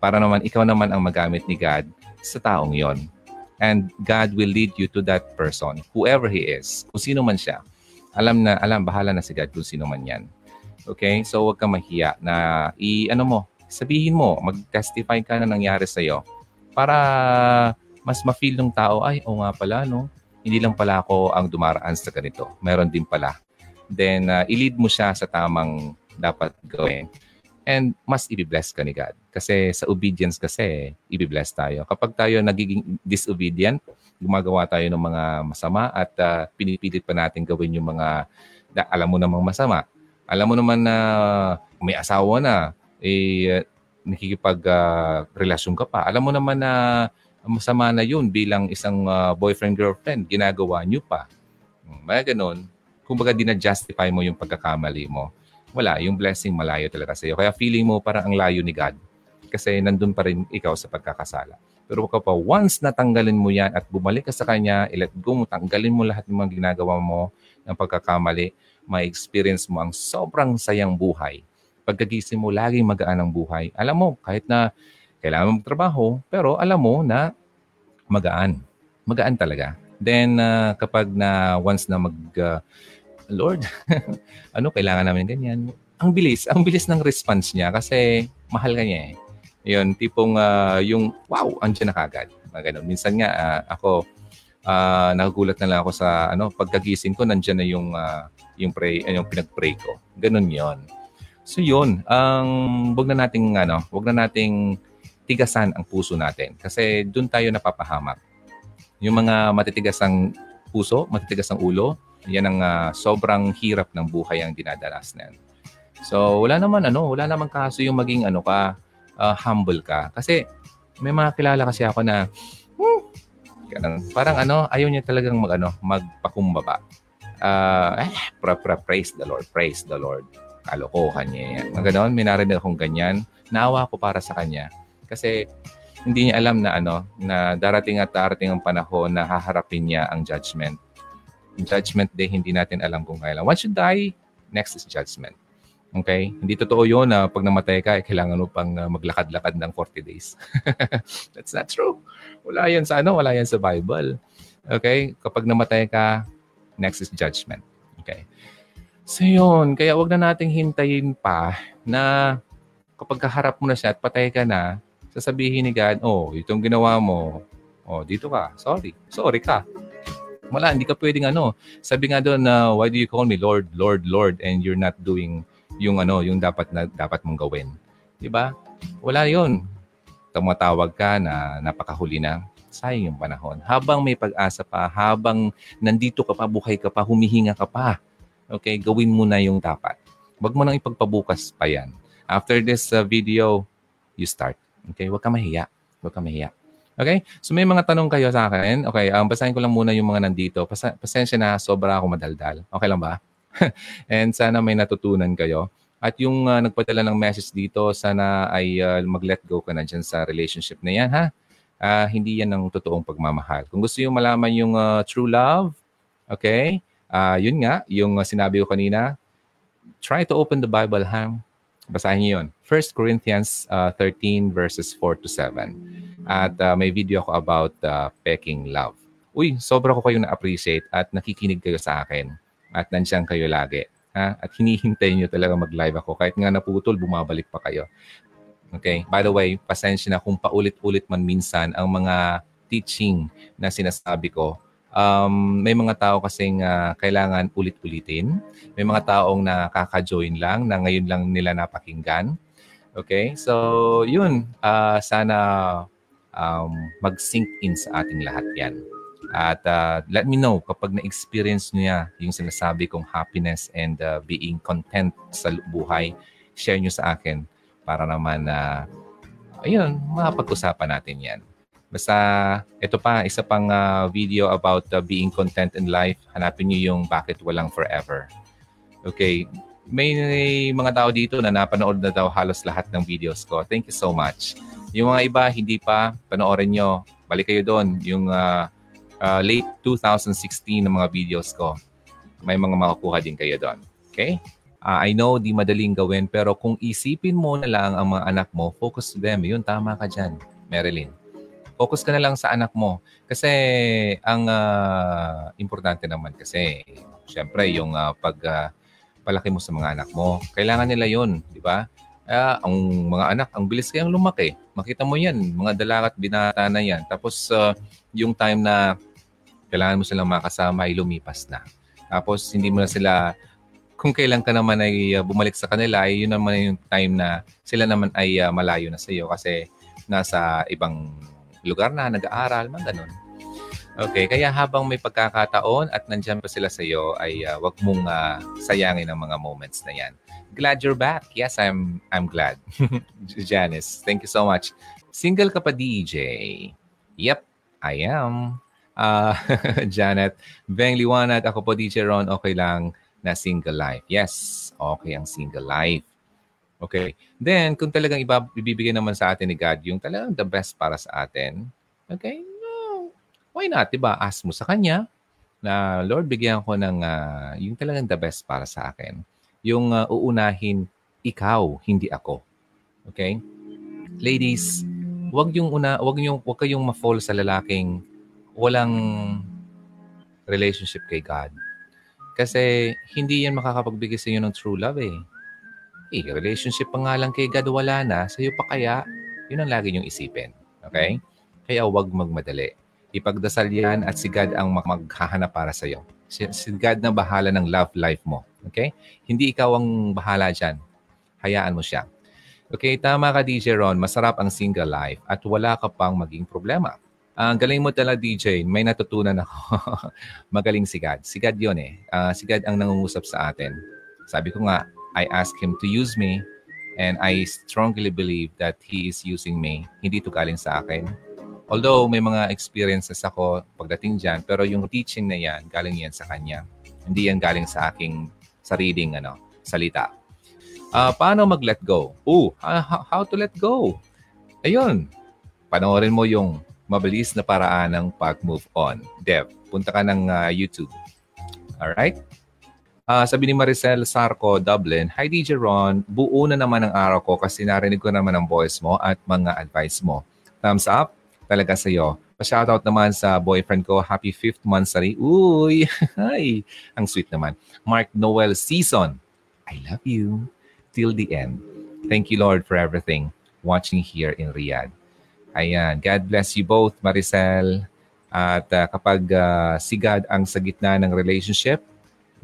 Para naman, ikaw naman ang magamit ni God sa taong yon. And God will lead you to that person, whoever he is, kung sino man siya. Alam na, alam, bahala na si God kung sino man yan. Okay? So, huwag kang mahiya na i, ano mo, sabihin mo, mag-testify ka na nangyari sa'yo para mas ma-feel ng tao, ay, o nga pala, no? Hindi lang pala ako ang dumaraan sa ganito. Meron din pala. Then, uh, i-lead mo siya sa tamang dapat gawin. And mas i-bless ka ni God. Kasi sa obedience kasi, i-bless tayo. Kapag tayo nagiging disobedient, gumagawa tayo ng mga masama at uh, pinipilit pa natin gawin yung mga na alam mo namang masama. Alam mo naman na may asawa na, eh, nakikipag-relasyon uh, ka pa. Alam mo naman na masama na yun bilang isang uh, boyfriend-girlfriend, ginagawa nyo pa. Hmm, mga ganun, kumbaga dinadjustify mo yung pagkakamali mo. Wala, yung blessing malayo talaga sa iyo. Kaya feeling mo parang ang layo ni God. Kasi nandun pa rin ikaw sa pagkakasala. Pero kapag once natanggalin mo yan at bumalik ka sa Kanya, i-let go mo, tanggalin mo lahat ng mga ginagawa mo ng pagkakamali, may experience mo ang sobrang sayang buhay. Pagkagising mo, laging magaan ang buhay. Alam mo, kahit na kailangan magtrabaho, pero alam mo na magaan. Magaan talaga. Then, uh, kapag na once na mag, uh, Lord, ano, kailangan namin ganyan. Ang bilis, ang bilis ng response niya kasi mahal ka niya eh. Yun, tipong uh, yung, wow, andyan na kagad. Ganun. Minsan nga, uh, ako, uh, nagugulat na lang ako sa, ano, pagkagising ko, nandiyan na yung, uh, yung, pray, uh, yung pinag-pray ko. Ganun yon So yun, ang um, wag na nating ano, wag na nating tigasan ang puso natin. Kasi doon tayo napapahamak. Yung mga matitigas ang puso, matitigas ang ulo, yan ang uh, sobrang hirap ng buhay ang dinadanas na. So, wala naman ano, wala naman kaso yung maging ano ka, uh, humble ka. Kasi may mga kilala kasi ako na hmm, parang ano, ayaw niya talagang mag, ano, magpakumbaba. Uh, eh, pra, pra, praise the Lord, praise the Lord. Kalokohan niya yan. Ganon, may narinig akong ganyan. Naawa ko para sa kanya kasi hindi niya alam na ano, na darating at darating ang panahon na haharapin niya ang judgment. Yung judgment day, hindi natin alam kung kailan. Once you die, next is judgment. Okay? Hindi totoo yun na pag namatay ka, eh, kailangan mo pang uh, maglakad-lakad ng 40 days. That's not true. Wala yan sa ano, wala yan sa Bible. Okay? Kapag namatay ka, Next is judgment. Okay. So yun, kaya wag na nating hintayin pa na kapag kaharap mo na siya at patay ka na, sasabihin ni God, oh, itong ginawa mo, oh, dito ka, sorry, sorry ka. Wala, hindi ka pwedeng ano. Sabi nga doon na, uh, why do you call me Lord, Lord, Lord, and you're not doing yung ano, yung dapat na dapat mong gawin. 'Di ba? Wala 'yon. Tumatawag ka na napakahuli na sayang yung panahon. Habang may pag-asa pa, habang nandito ka pa, buhay ka pa, humihinga ka pa, okay, gawin mo na yung dapat. Huwag mo nang ipagpabukas pa yan. After this uh, video, you start. Okay, huwag ka mahiya. Huwag ka mahiya. Okay? So may mga tanong kayo sa akin. Okay, um, basahin ko lang muna yung mga nandito. Pas- pasensya na, sobra ako madaldal. Okay lang ba? And sana may natutunan kayo. At yung uh, nagpadala ng message dito, sana ay uh, mag-let go ka na dyan sa relationship na yan, ha? uh, hindi yan ang totoong pagmamahal. Kung gusto niyo malaman yung uh, true love, okay, uh, yun nga, yung uh, sinabi ko kanina, try to open the Bible, ha? Basahin niyo yun. 1 Corinthians uh, 13 verses 4 to 7. At uh, may video ako about uh, pecking love. Uy, sobra ko kayong na-appreciate at nakikinig kayo sa akin. At nandiyan kayo lagi. Ha? At hinihintay niyo talaga mag-live ako. Kahit nga naputol, bumabalik pa kayo. Okay? By the way, pasensya na kung paulit-ulit man minsan ang mga teaching na sinasabi ko. Um, may mga tao kasing uh, kailangan ulit-ulitin. May mga taong nakaka-join lang na ngayon lang nila napakinggan. Okay? So, yun. Uh, sana um, mag-sink in sa ating lahat yan. At uh, let me know kapag na-experience niya yung sinasabi kong happiness and uh, being content sa buhay, share nyo sa akin para naman na, uh, ayun, mapag-usapan natin yan. Basta, ito pa, isa pang uh, video about uh, being content in life. Hanapin niyo yung bakit walang forever. Okay, may mga tao dito na napanood na daw halos lahat ng videos ko. Thank you so much. Yung mga iba, hindi pa, panoorin nyo. Balik kayo doon. Yung uh, uh, late 2016 ng mga videos ko. May mga makukuha din kayo doon. Okay? Uh, I know di madaling gawin pero kung isipin mo na lang ang mga anak mo, focus to them. Yun, tama ka dyan, Marilyn. Focus ka na lang sa anak mo. Kasi ang uh, importante naman kasi, syempre, yung uh, pag uh, mo sa mga anak mo, kailangan nila yun, di ba? Uh, ang mga anak, ang bilis kayang lumaki. Makita mo yan, mga dalakat binata na yan. Tapos uh, yung time na kailangan mo silang makasama ay lumipas na. Tapos hindi mo na sila kung kailan ka naman ay uh, bumalik sa kanila, ay yun naman yung time na sila naman ay uh, malayo na sa iyo kasi nasa ibang lugar na, nag-aaral, man ganun. Okay, kaya habang may pagkakataon at nandiyan pa sila sa iyo, ay uh, wag mong uh, sayangin ang mga moments na yan. Glad you're back. Yes, I'm I'm glad. Janice, thank you so much. Single ka pa DJ? Yep, I am. Uh, Janet, Beng Liwanag, ako po DJ Ron, okay lang na single life. Yes, okay ang single life. Okay. Then, kung talagang ibibigay naman sa atin ni God yung talagang the best para sa atin, okay, no, why not? Diba? Ask mo sa Kanya na, Lord, bigyan ko ng uh, yung talagang the best para sa akin. Yung uh, uunahin ikaw, hindi ako. Okay? Ladies, wag yung una, wag yung wag kayong ma-fall sa lalaking walang relationship kay God. Kasi hindi yan makakapagbigay sa inyo ng true love eh. Eh, relationship pa nga lang kay God wala na, sa'yo pa kaya, yun ang lagi niyong isipin. Okay? Kaya huwag magmadali. Ipagdasal yan at si God ang maghahanap para sa'yo. Si, si God na bahala ng love life mo. Okay? Hindi ikaw ang bahala dyan. Hayaan mo siya. Okay, tama ka DJ Ron. Masarap ang single life at wala ka pang maging problema. Ang uh, galing mo talaga, DJ. May natutunan ako. Magaling si God. Si God yun eh. Uh, si God ang nangungusap sa atin. Sabi ko nga, I ask Him to use me and I strongly believe that He is using me. Hindi ito galing sa akin. Although may mga experiences ako pagdating dyan, pero yung teaching na yan, galing yan sa Kanya. Hindi yan galing sa aking sariling ano, salita. Uh, paano mag-let go? Oh, how, how to let go? Ayun, panoorin mo yung mabilis na paraan ng pag-move on. Dev, punta ka ng uh, YouTube. Alright? Uh, sabi ni Maricel Sarco, Dublin, Hi DJ Ron, buo na naman ang araw ko kasi narinig ko naman ang voice mo at mga advice mo. Thumbs up talaga sa iyo. Pa-shoutout naman sa boyfriend ko. Happy fifth month, sari. Uy! Hi! Ang sweet naman. Mark Noel Season. I love you. Till the end. Thank you, Lord, for everything. Watching here in Riyadh. Ayan. God bless you both, Maricel. At uh, kapag uh, si God ang sa gitna ng relationship,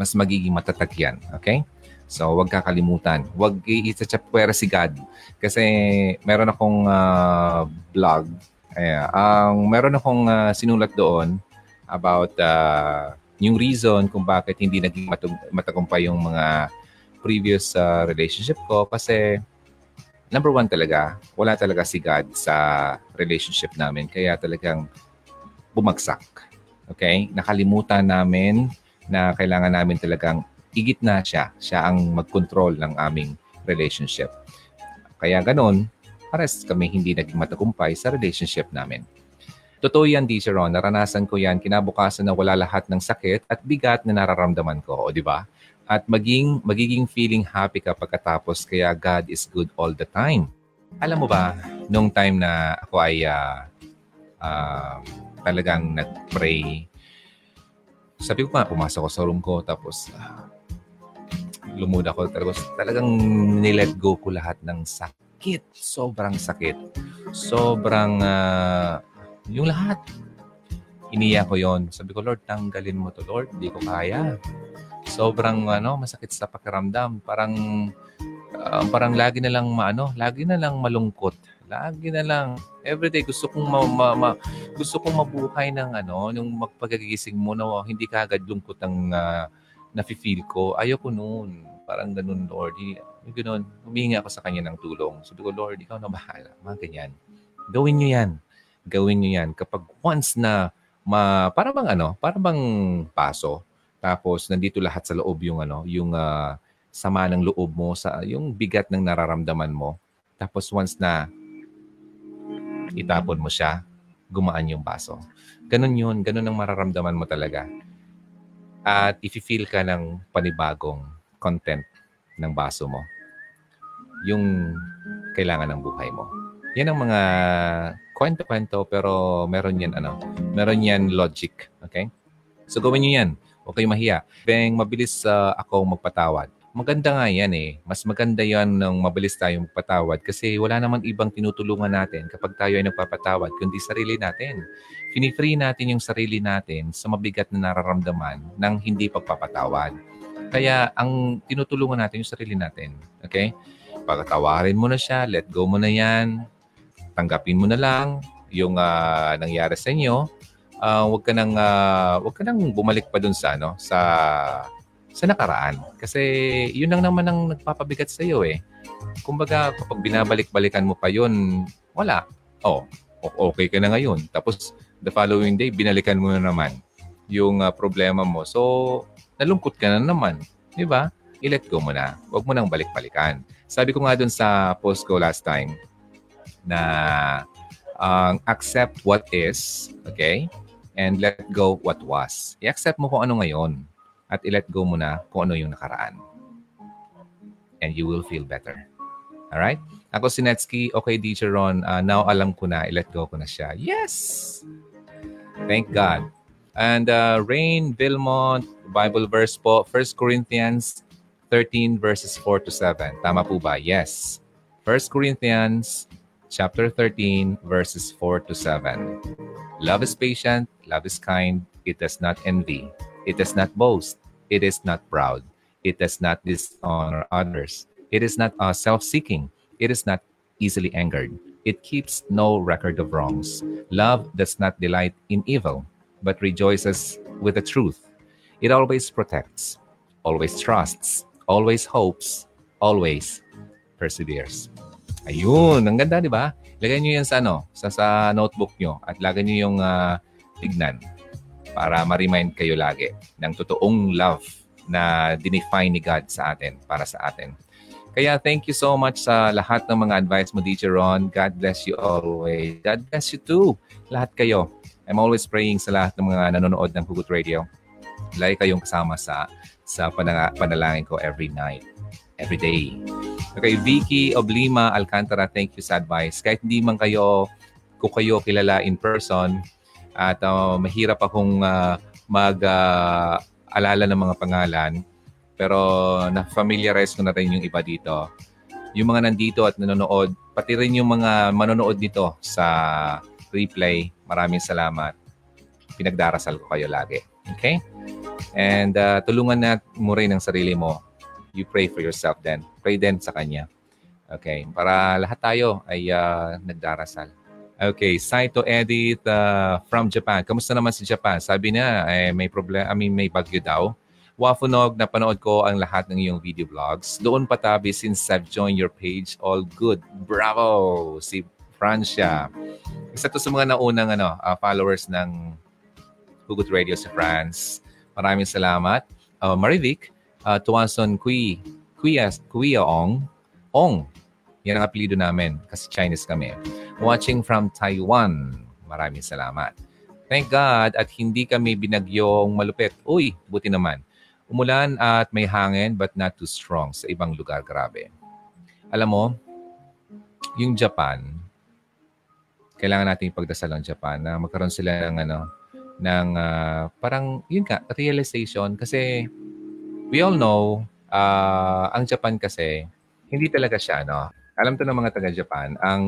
mas magiging matatag yan. Okay? So, huwag kakalimutan. Huwag i-chapwera si God. Kasi meron akong uh, blog Ayan. Ang meron akong uh, sinulat doon about uh, yung reason kung bakit hindi naging matug- matagumpay yung mga previous uh, relationship ko kasi number one talaga, wala talaga si God sa relationship namin. Kaya talagang bumagsak. Okay? Nakalimutan namin na kailangan namin talagang igit na siya. Siya ang mag-control ng aming relationship. Kaya ganun, pares kami hindi naging matagumpay sa relationship namin. Totoo yan, DJ Ron. Naranasan ko yan kinabukasan na wala lahat ng sakit at bigat na nararamdaman ko. O di ba? At maging, magiging feeling happy ka pagkatapos kaya God is good all the time. Alam mo ba, nung time na ako ay uh, uh, talagang nag-pray, sabi ko pa, pumasok ko sa room ko tapos uh, lumud ako. Tapos talagang nilet go ko lahat ng sakit sakit. Sobrang sakit. Sobrang, uh, yung lahat. Iniya ko yon Sabi ko, Lord, tanggalin mo to, Lord. Hindi ko kaya. Sobrang, ano, masakit sa pakiramdam. Parang, uh, parang lagi na lang, maano, lagi na lang malungkot. Lagi na lang. Everyday, gusto kong ma, ma, ma, gusto kong mabuhay ng ano, yung magpagagising mo na oh, hindi ka agad lungkot ang uh, nafe-feel ko. Ayoko noon. Parang ganun, Lord. Yung ganoon, humingi ako sa kanya ng tulong. Sabi ko, Lord, ikaw na bahala. Mga ganyan. Gawin nyo yan. Gawin nyo yan. Kapag once na, ma, para bang ano, para bang paso, tapos nandito lahat sa loob yung ano, yung uh, sama ng loob mo sa yung bigat ng nararamdaman mo. Tapos once na itapon mo siya, gumaan yung baso. Ganun yun. Ganun ang mararamdaman mo talaga. At ifi-feel ka ng panibagong content ng baso mo, yung kailangan ng buhay mo. Yan ang mga kwento-kwento pero meron yan ano, meron yan logic, okay? So gawin niyo yan. Huwag kayong mahiya. Beng mabilis uh, ako magpatawad. Maganda nga yan eh. Mas maganda yan ng mabilis tayong magpatawad kasi wala naman ibang tinutulungan natin kapag tayo ay nagpapatawad kundi sarili natin. Fini-free natin yung sarili natin sa mabigat na nararamdaman ng hindi pagpapatawad. Kaya ang tinutulungan natin yung sarili natin. Okay? Pagkatawarin mo na siya, let go mo na yan, tanggapin mo na lang yung uh, nangyari sa inyo. Uh, wag ka nang uh, wag ka nang bumalik pa dun sa ano sa sa nakaraan kasi yun lang naman ang nagpapabigat sa iyo eh. Kumbaga kapag binabalik-balikan mo pa yun, wala. Oh, okay ka na ngayon. Tapos the following day binalikan mo na naman yung uh, problema mo. So nalungkot ka na naman. Di ba? I-let go mo na. Huwag mo nang balik-balikan. Sabi ko nga dun sa post ko last time na uh, accept what is, okay? And let go what was. I-accept mo kung ano ngayon at i-let go mo na kung ano yung nakaraan. And you will feel better. Alright? Ako si Netsky, okay, Teacher Ron, uh, now alam ko na, i-let go ko na siya. Yes! Thank God. And uh, Rain Vilmont, Bible verse po, 1 Corinthians 13 verses 4 to 7. Tama po ba? Yes. 1 Corinthians chapter 13 verses 4 to 7. Love is patient, love is kind, it does not envy, it does not boast, it is not proud, it does not dishonor others, it is not uh, self-seeking, it is not easily angered, it keeps no record of wrongs. Love does not delight in evil, but rejoices with the truth. It always protects, always trusts, always hopes, always perseveres. Ayun, ang ganda, di ba? Lagay niyo yan sa, ano, sa, sa notebook niyo at lagay niyo yung uh, tignan para ma-remind kayo lagi ng totoong love na dinefine ni God sa atin, para sa atin. Kaya thank you so much sa lahat ng mga advice mo, DJ Ron. God bless you always. God bless you too. Lahat kayo. I'm always praying sa lahat ng mga nanonood ng Hugot Radio. Lagi kayong kasama sa sa panang- panalangin ko every night, every day. Okay, Vicky Oblima Alcantara, thank you sa advice. Kahit hindi man kayo, ko kayo kilala in person, At uh, mahirap akong uh, mag-alala uh, ng mga pangalan. Pero na-familiarize ko na rin yung iba dito. Yung mga nandito at nanonood, pati rin yung mga manonood dito sa replay. Maraming salamat. Pinagdarasal ko kayo lagi. Okay? And uh, tulungan na mo rin ang sarili mo. You pray for yourself then. Pray din sa Kanya. Okay? Para lahat tayo ay uh, nagdarasal. Okay, Saito Edit uh, from Japan. Kamusta naman si Japan? Sabi na eh, may problem, I mean may bagyo daw. Wafunog, napanood ko ang lahat ng iyong video vlogs. Doon patabi since I've joined your page. All good. Bravo! Si Francia. Isa to sa mga naunang ano, uh, followers ng Hugot Radio sa France. Maraming salamat. Uh, Marivic, uh, Tuanson Kui, Kuya, Kuya Ong, Ong, yan ang apelido namin kasi Chinese kami. Watching from Taiwan. Maraming salamat. Thank God at hindi kami binagyong malupit. Uy, buti naman. Umulan at may hangin but not too strong sa ibang lugar. Grabe. Alam mo, yung Japan, kailangan natin ipagdasal ang Japan na magkaroon sila ng ano, ng uh, parang yun ka, realization kasi we all know uh, ang Japan kasi hindi talaga siya no alam to ng mga taga-Japan, ang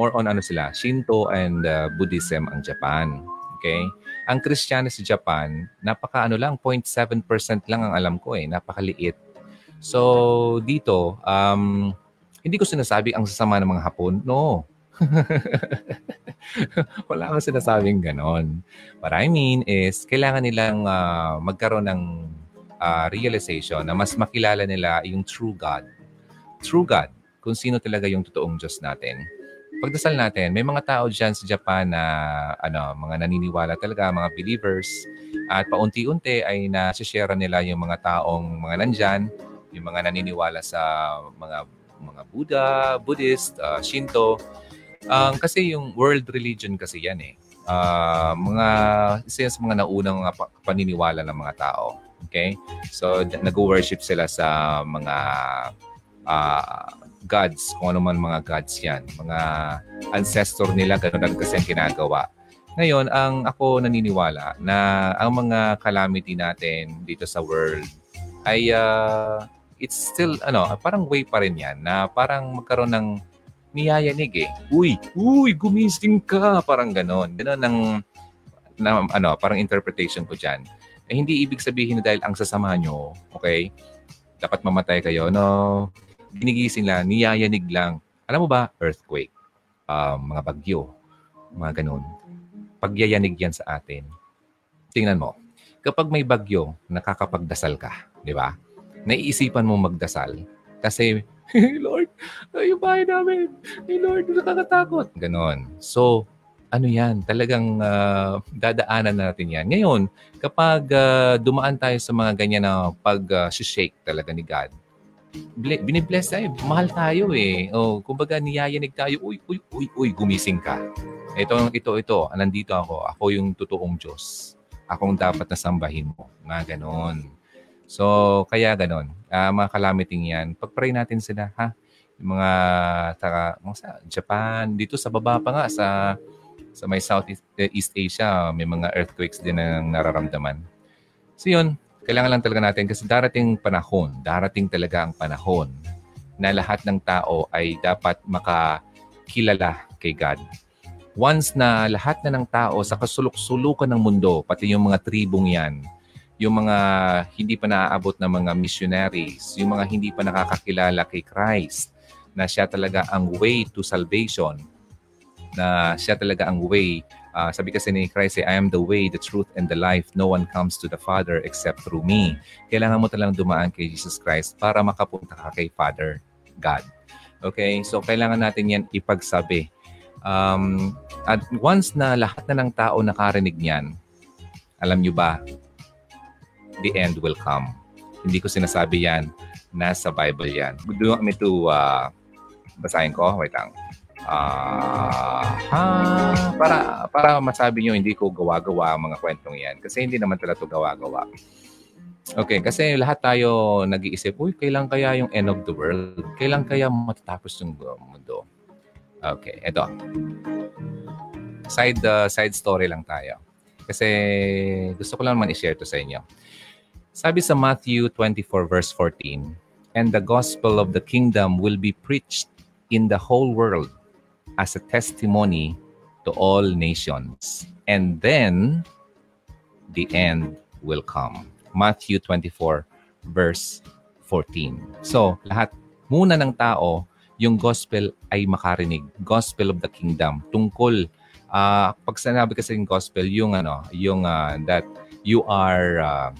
more on ano sila, Shinto and uh, Buddhism ang Japan. Okay? Ang Kristiyano sa Japan, napaka ano lang, 0.7% lang ang alam ko eh, napakaliit. So, dito, um, hindi ko sinasabi ang sasama ng mga Hapon. No. Wala akong sinasabing ganon. What I mean is, kailangan nilang uh, magkaroon ng uh, realization na mas makilala nila yung true God. True God kung sino talaga yung totoong Diyos natin. Pagdasal natin, may mga tao dyan sa Japan na ano, mga naniniwala talaga, mga believers. At paunti-unti ay nasishare nila yung mga taong mga nandyan, yung mga naniniwala sa mga mga Buddha, Buddhist, uh, Shinto. Um, kasi yung world religion kasi yan eh. Uh, mga isa sa mga naunang mga paniniwala ng mga tao. Okay? So, nag-worship sila sa mga uh, gods, kung ano man mga gods yan. Mga ancestor nila, ganun lang kasi ang ginagawa. Ngayon, ang ako naniniwala na ang mga calamity natin dito sa world ay uh, it's still, ano, parang way pa rin yan na parang magkaroon ng niyayanig eh. Uy, uy, gumising ka. Parang ganon. Ganon ang, na, ano, parang interpretation ko dyan. Eh, hindi ibig sabihin na dahil ang sasama nyo, okay, dapat mamatay kayo. No, ginigising lang, niyayanig lang. Alam mo ba, earthquake, um, mga bagyo, mga ganun. Pagyayanig yan sa atin. Tingnan mo, kapag may bagyo, nakakapagdasal ka, di ba? Naiisipan mo magdasal kasi, hey Lord, yung bahay namin, hey Lord, nakakatakot. Ganon. So, ano yan, talagang uh, dadaanan natin yan. Ngayon, kapag uh, dumaan tayo sa mga ganyan na pag-shake uh, talaga ni God, binibless tayo. Mahal tayo eh. O, kumbaga niyayanig tayo, uy, uy, uy, uy, gumising ka. Ito, ito, ito, nandito ako. Ako yung totoong Diyos. Akong dapat na sambahin mo. Mga ganon. So, kaya ganon. Uh, mga calamiting yan, pagpray natin sila, ha? Yung mga, taka, mga sa Japan, dito sa baba pa nga, sa sa may Southeast East Asia, may mga earthquakes din na nararamdaman. So yun, kailangan lang talaga natin kasi darating panahon, darating talaga ang panahon na lahat ng tao ay dapat makakilala kay God. Once na lahat na ng tao sa kasulok-sulukan ng mundo, pati yung mga tribong yan, yung mga hindi pa naaabot na mga missionaries, yung mga hindi pa nakakakilala kay Christ, na siya talaga ang way to salvation, na siya talaga ang way Uh, sabi kasi ni Christ, I am the way, the truth, and the life. No one comes to the Father except through me. Kailangan mo talagang dumaan kay Jesus Christ para makapunta ka kay Father God. Okay? So, kailangan natin yan ipagsabi. Um, at once na lahat na ng tao nakarinig niyan, alam nyo ba, the end will come. Hindi ko sinasabi yan. Nasa Bible yan. Do you want me to uh, basahin ko? Wait lang. Uh, ha, para, para masabi nyo, hindi ko gawa-gawa ang mga kwentong yan. Kasi hindi naman talaga ito gawa-gawa. Okay, kasi lahat tayo nag-iisip, uy, kailan kaya yung end of the world? Kailan kaya matatapos yung mundo? Okay, eto. side uh, side story lang tayo. Kasi gusto ko lang naman i-share to sa inyo. Sabi sa Matthew 24 verse 14, And the gospel of the kingdom will be preached in the whole world as a testimony to all nations. And then the end will come. Matthew 24 verse 14. So, lahat muna ng tao, yung gospel ay makarinig. Gospel of the kingdom. Tungkol uh, pag sinabi kasi yung gospel, yung ano, yung uh, that you are, uh,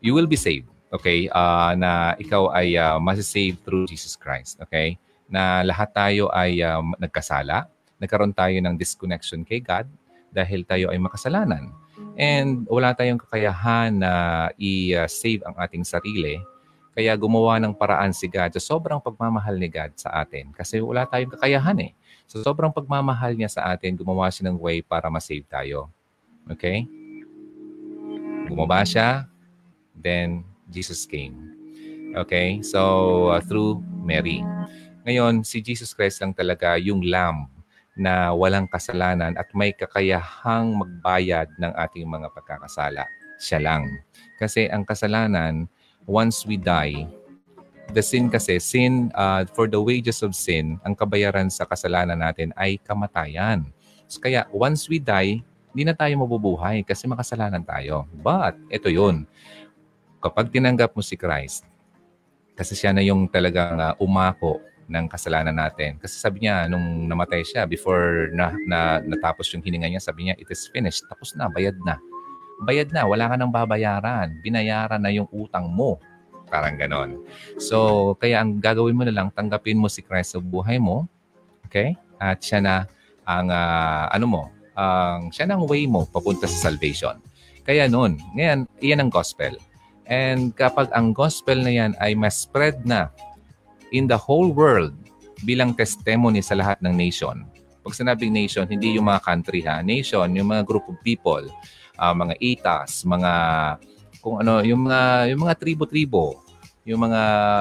you will be saved. Okay? Uh, na ikaw ay uh, masasave through Jesus Christ. Okay? Na lahat tayo ay uh, nagkasala. Nagkaroon tayo ng disconnection kay God dahil tayo ay makasalanan. And wala tayong kakayahan na i-save ang ating sarili. Kaya gumawa ng paraan si God sa sobrang pagmamahal ni God sa atin. Kasi wala tayong kakayahan eh. So sobrang pagmamahal niya sa atin, gumawa siya ng way para ma-save tayo. Okay? Gumawa siya, then Jesus came. Okay? So uh, through Mary. Ngayon, si Jesus Christ lang talaga yung lamb na walang kasalanan at may kakayahang magbayad ng ating mga pagkakasala. Siya lang. Kasi ang kasalanan, once we die, the sin kasi, sin, uh, for the wages of sin, ang kabayaran sa kasalanan natin ay kamatayan. So, kaya once we die, hindi na tayo mabubuhay kasi makasalanan tayo. But, ito yun. Kapag tinanggap mo si Christ, kasi siya na yung talagang uh, umako ng kasalanan natin. Kasi sabi niya, nung namatay siya, before na, na natapos yung hininga niya, sabi niya, it is finished. Tapos na, bayad na. Bayad na, wala ka nang babayaran. Binayaran na yung utang mo. Parang ganon. So, kaya ang gagawin mo na lang, tanggapin mo si Christ sa buhay mo. Okay? At siya na ang, uh, ano mo, ang, siya na ang way mo papunta sa salvation. Kaya noon, ngayon, iyan ang gospel. And kapag ang gospel na yan ay mas spread na in the whole world bilang testimony sa lahat ng nation. Pag sinabing nation, hindi yung mga country ha. Nation, yung mga group of people, uh, mga itas, mga kung ano, yung mga, yung mga tribo-tribo, yung mga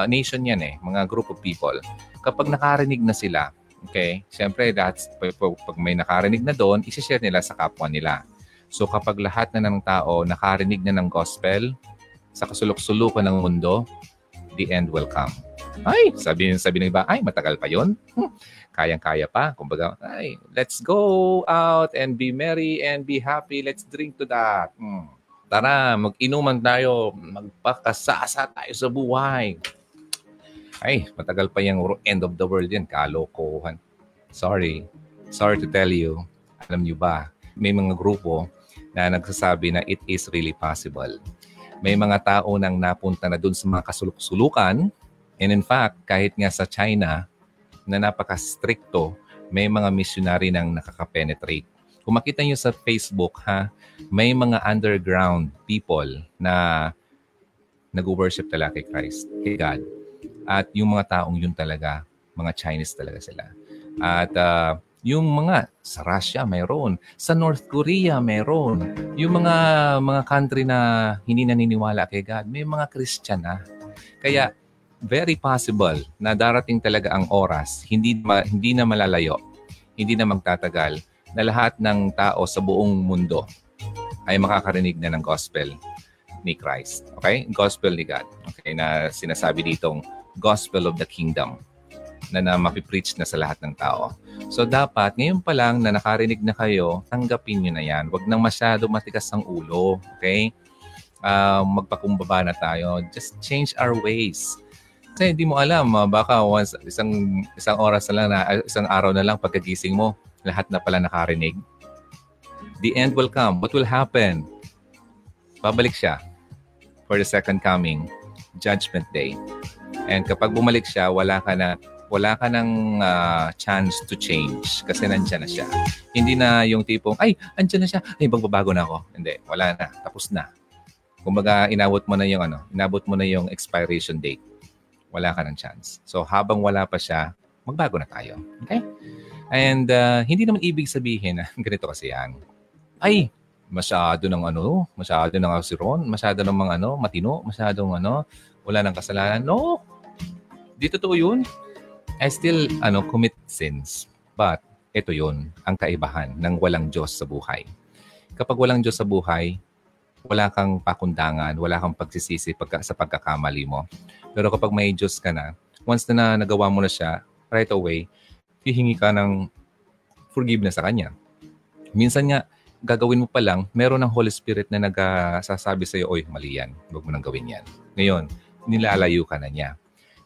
nation yan eh, mga group of people. Kapag nakarinig na sila, okay, siyempre, that's, pag may nakarinig na doon, isi-share nila sa kapwa nila. So kapag lahat na ng tao nakarinig na ng gospel sa kasulok-sulukan ng mundo, the end will come. Ay, sabi, sabi ng iba, ay, matagal pa yon. Hmm, kayang-kaya pa. Kumbaga, ay, let's go out and be merry and be happy. Let's drink to that. Hmm. Tara, mag-inuman tayo, magpakasasa tayo sa buhay. Ay, matagal pa yung end of the world yan. Kalokohan. Sorry. Sorry to tell you. Alam niyo ba, may mga grupo na nagsasabi na it is really possible. May mga tao nang napunta na dun sa mga kasuluk-sulukan. And in fact, kahit nga sa China, na napaka-stricto, may mga missionary nang nakaka-penetrate. Kung makita nyo sa Facebook, ha, may mga underground people na nag-worship talaga kay Christ, kay God. At yung mga taong yun talaga, mga Chinese talaga sila. At uh, yung mga sa Russia mayroon, sa North Korea mayroon, yung mga mga country na hindi naniniwala kay God, may mga Christian na. Kaya very possible na darating talaga ang oras, hindi ma, hindi na malalayo, hindi na magtatagal na lahat ng tao sa buong mundo ay makakarinig na ng gospel ni Christ. Okay? Gospel ni God. Okay? Na sinasabi ditong gospel of the kingdom na, na mapipreach na sa lahat ng tao. So dapat, ngayon pa lang na nakarinig na kayo, tanggapin nyo na yan. Huwag nang masyado matigas ang ulo. Okay? Uh, magpakumbaba na tayo. Just change our ways. Kasi hindi mo alam, uh, baka once, isang, isang oras na lang, na, isang araw na lang pagkagising mo, lahat na pala nakarinig the end will come. What will happen? Babalik siya for the second coming, judgment day. And kapag bumalik siya, wala ka na wala ka ng uh, chance to change kasi nandiyan na siya. Hindi na yung tipong, ay, andyan na siya, ay, magbabago na ako. Hindi, wala na, tapos na. Kumbaga, inabot mo na yung ano, inabot mo na yung expiration date. Wala ka ng chance. So, habang wala pa siya, magbago na tayo. Okay? And uh, hindi naman ibig sabihin ganito kasi yan ay, masyado ng ano, masyado ng asiron, masyado ng mga ano, matino, masyadong ano, wala nang kasalanan. No, di totoo yun. I still ano, commit sins. But ito yon ang kaibahan ng walang Diyos sa buhay. Kapag walang Diyos sa buhay, wala kang pakundangan, wala kang pagsisisi pagka, sa pagkakamali mo. Pero kapag may Diyos ka na, once na nagawa mo na siya, right away, hihingi ka ng forgiveness sa Kanya. Minsan nga, gagawin mo pa lang, meron ng Holy Spirit na nagsasabi sa iyo, oy, mali yan. Huwag mo nang gawin yan. Ngayon, nilalayo ka na niya.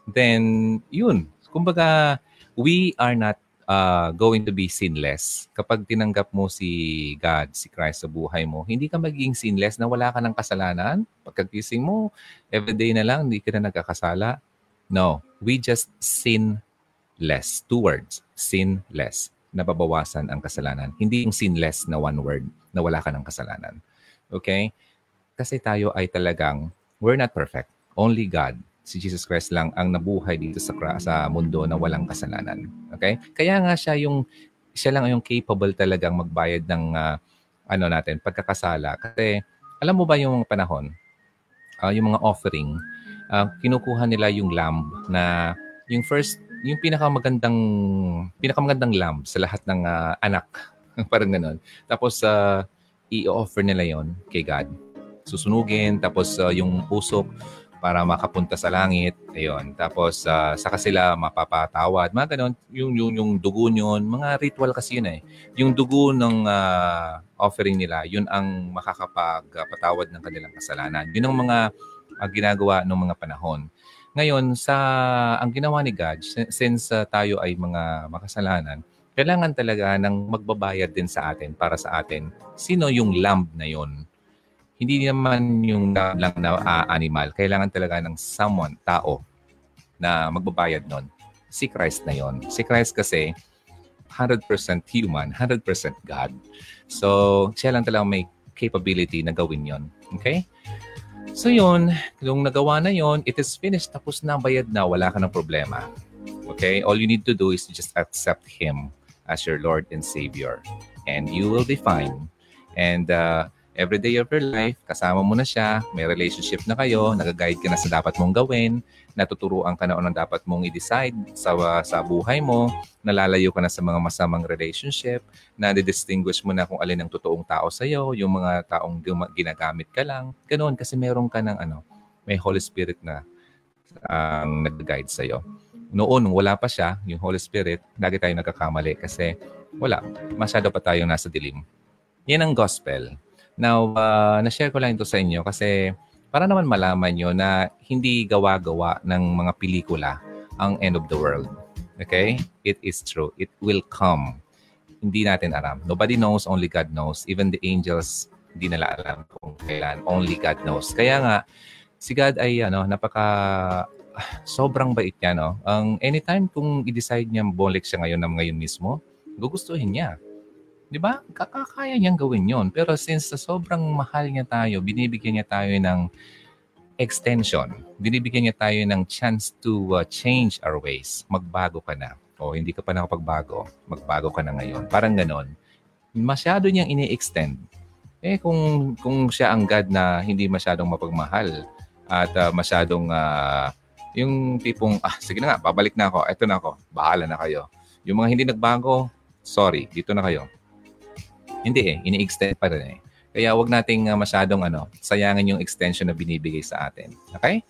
Then, yun. Kumbaga, we are not uh, going to be sinless. Kapag tinanggap mo si God, si Christ sa buhay mo, hindi ka magiging sinless na wala ka ng kasalanan. Pagkagising mo, everyday na lang, hindi ka na nagkakasala. No, we just sin less. Two words, sin less. Nababawasan ang kasalanan. Hindi yung sinless na one word na wala ka ng kasalanan. Okay? Kasi tayo ay talagang, we're not perfect. Only God si Jesus Christ lang ang nabuhay dito sa sa mundo na walang kasalanan. Okay? Kaya nga siya yung siya lang yung capable talagang magbayad ng uh, ano natin, pagkakasala. Kasi alam mo ba yung panahon, uh, yung mga offering, uh, kinukuha nila yung lamb na yung first, yung pinakamagandang pinakamagandang lamb sa lahat ng uh, anak. Parang ganoon. Tapos uh, i-offer nila yon kay God. Susunugin, tapos uh, yung usok, para makapunta sa langit. Ayun. Tapos, uh, saka sila mapapatawad. Mga ganun. Yung, yung, yung dugo yun, mga ritual kasi yun eh. Yung dugo ng uh, offering nila, yun ang makakapagpatawad ng kanilang kasalanan. Yun ang mga uh, ginagawa ng mga panahon. Ngayon, sa ang ginawa ni God, since uh, tayo ay mga makasalanan, kailangan talaga ng magbabayad din sa atin para sa atin. Sino yung lamb na yon? Hindi naman yung lang na uh, animal. Kailangan talaga ng someone, tao, na magbabayad nun. Si Christ na yon. Si Christ kasi 100% human, 100% God. So, siya lang talaga may capability na gawin yon. Okay? So yun, nung nagawa na yon, it is finished. Tapos na, bayad na, wala ka ng problema. Okay? All you need to do is just accept Him as your Lord and Savior. And you will be fine. And uh, every day of your life, kasama mo na siya, may relationship na kayo, nag-guide ka na sa dapat mong gawin, natuturuan ka na anong dapat mong i-decide sa, sa buhay mo, nalalayo ka na sa mga masamang relationship, na distinguish mo na kung alin ang totoong tao sa iyo, yung mga taong ginagamit ka lang. Ganoon kasi meron ka ng ano, may Holy Spirit na ang uh, nag-guide sa iyo. Noon, wala pa siya, yung Holy Spirit, lagi tayo nagkakamali kasi wala, masyado pa tayong nasa dilim. Yan ang gospel. Now, uh, na-share ko lang ito sa inyo kasi para naman malaman nyo na hindi gawa-gawa ng mga pelikula ang end of the world. Okay? It is true. It will come. Hindi natin alam. Nobody knows, only God knows. Even the angels, hindi nila alam kung kailan. Only God knows. Kaya nga, si God ay ano, napaka sobrang bait niya, no? Ang anytime kung i-decide niya bumalik siya ngayon na ngayon mismo, gugustuhin niya. 'Di ba? Kakakaya niyang gawin 'yon. Pero since sa sobrang mahal niya tayo, binibigyan niya tayo ng extension. Binibigyan niya tayo ng chance to uh, change our ways. Magbago ka na. O hindi ka pa nakapagbago, magbago ka na ngayon. Parang ganon. Masyado niyang ini-extend. Eh kung kung siya ang God na hindi masyadong mapagmahal at uh, masyadong uh, yung tipong ah sige na nga, babalik na ako. Ito na ako. Bahala na kayo. Yung mga hindi nagbago, sorry, dito na kayo hindi eh, ini-extend pa rin eh. Kaya wag nating uh, masyadong ano, sayangin yung extension na binibigay sa atin. Okay?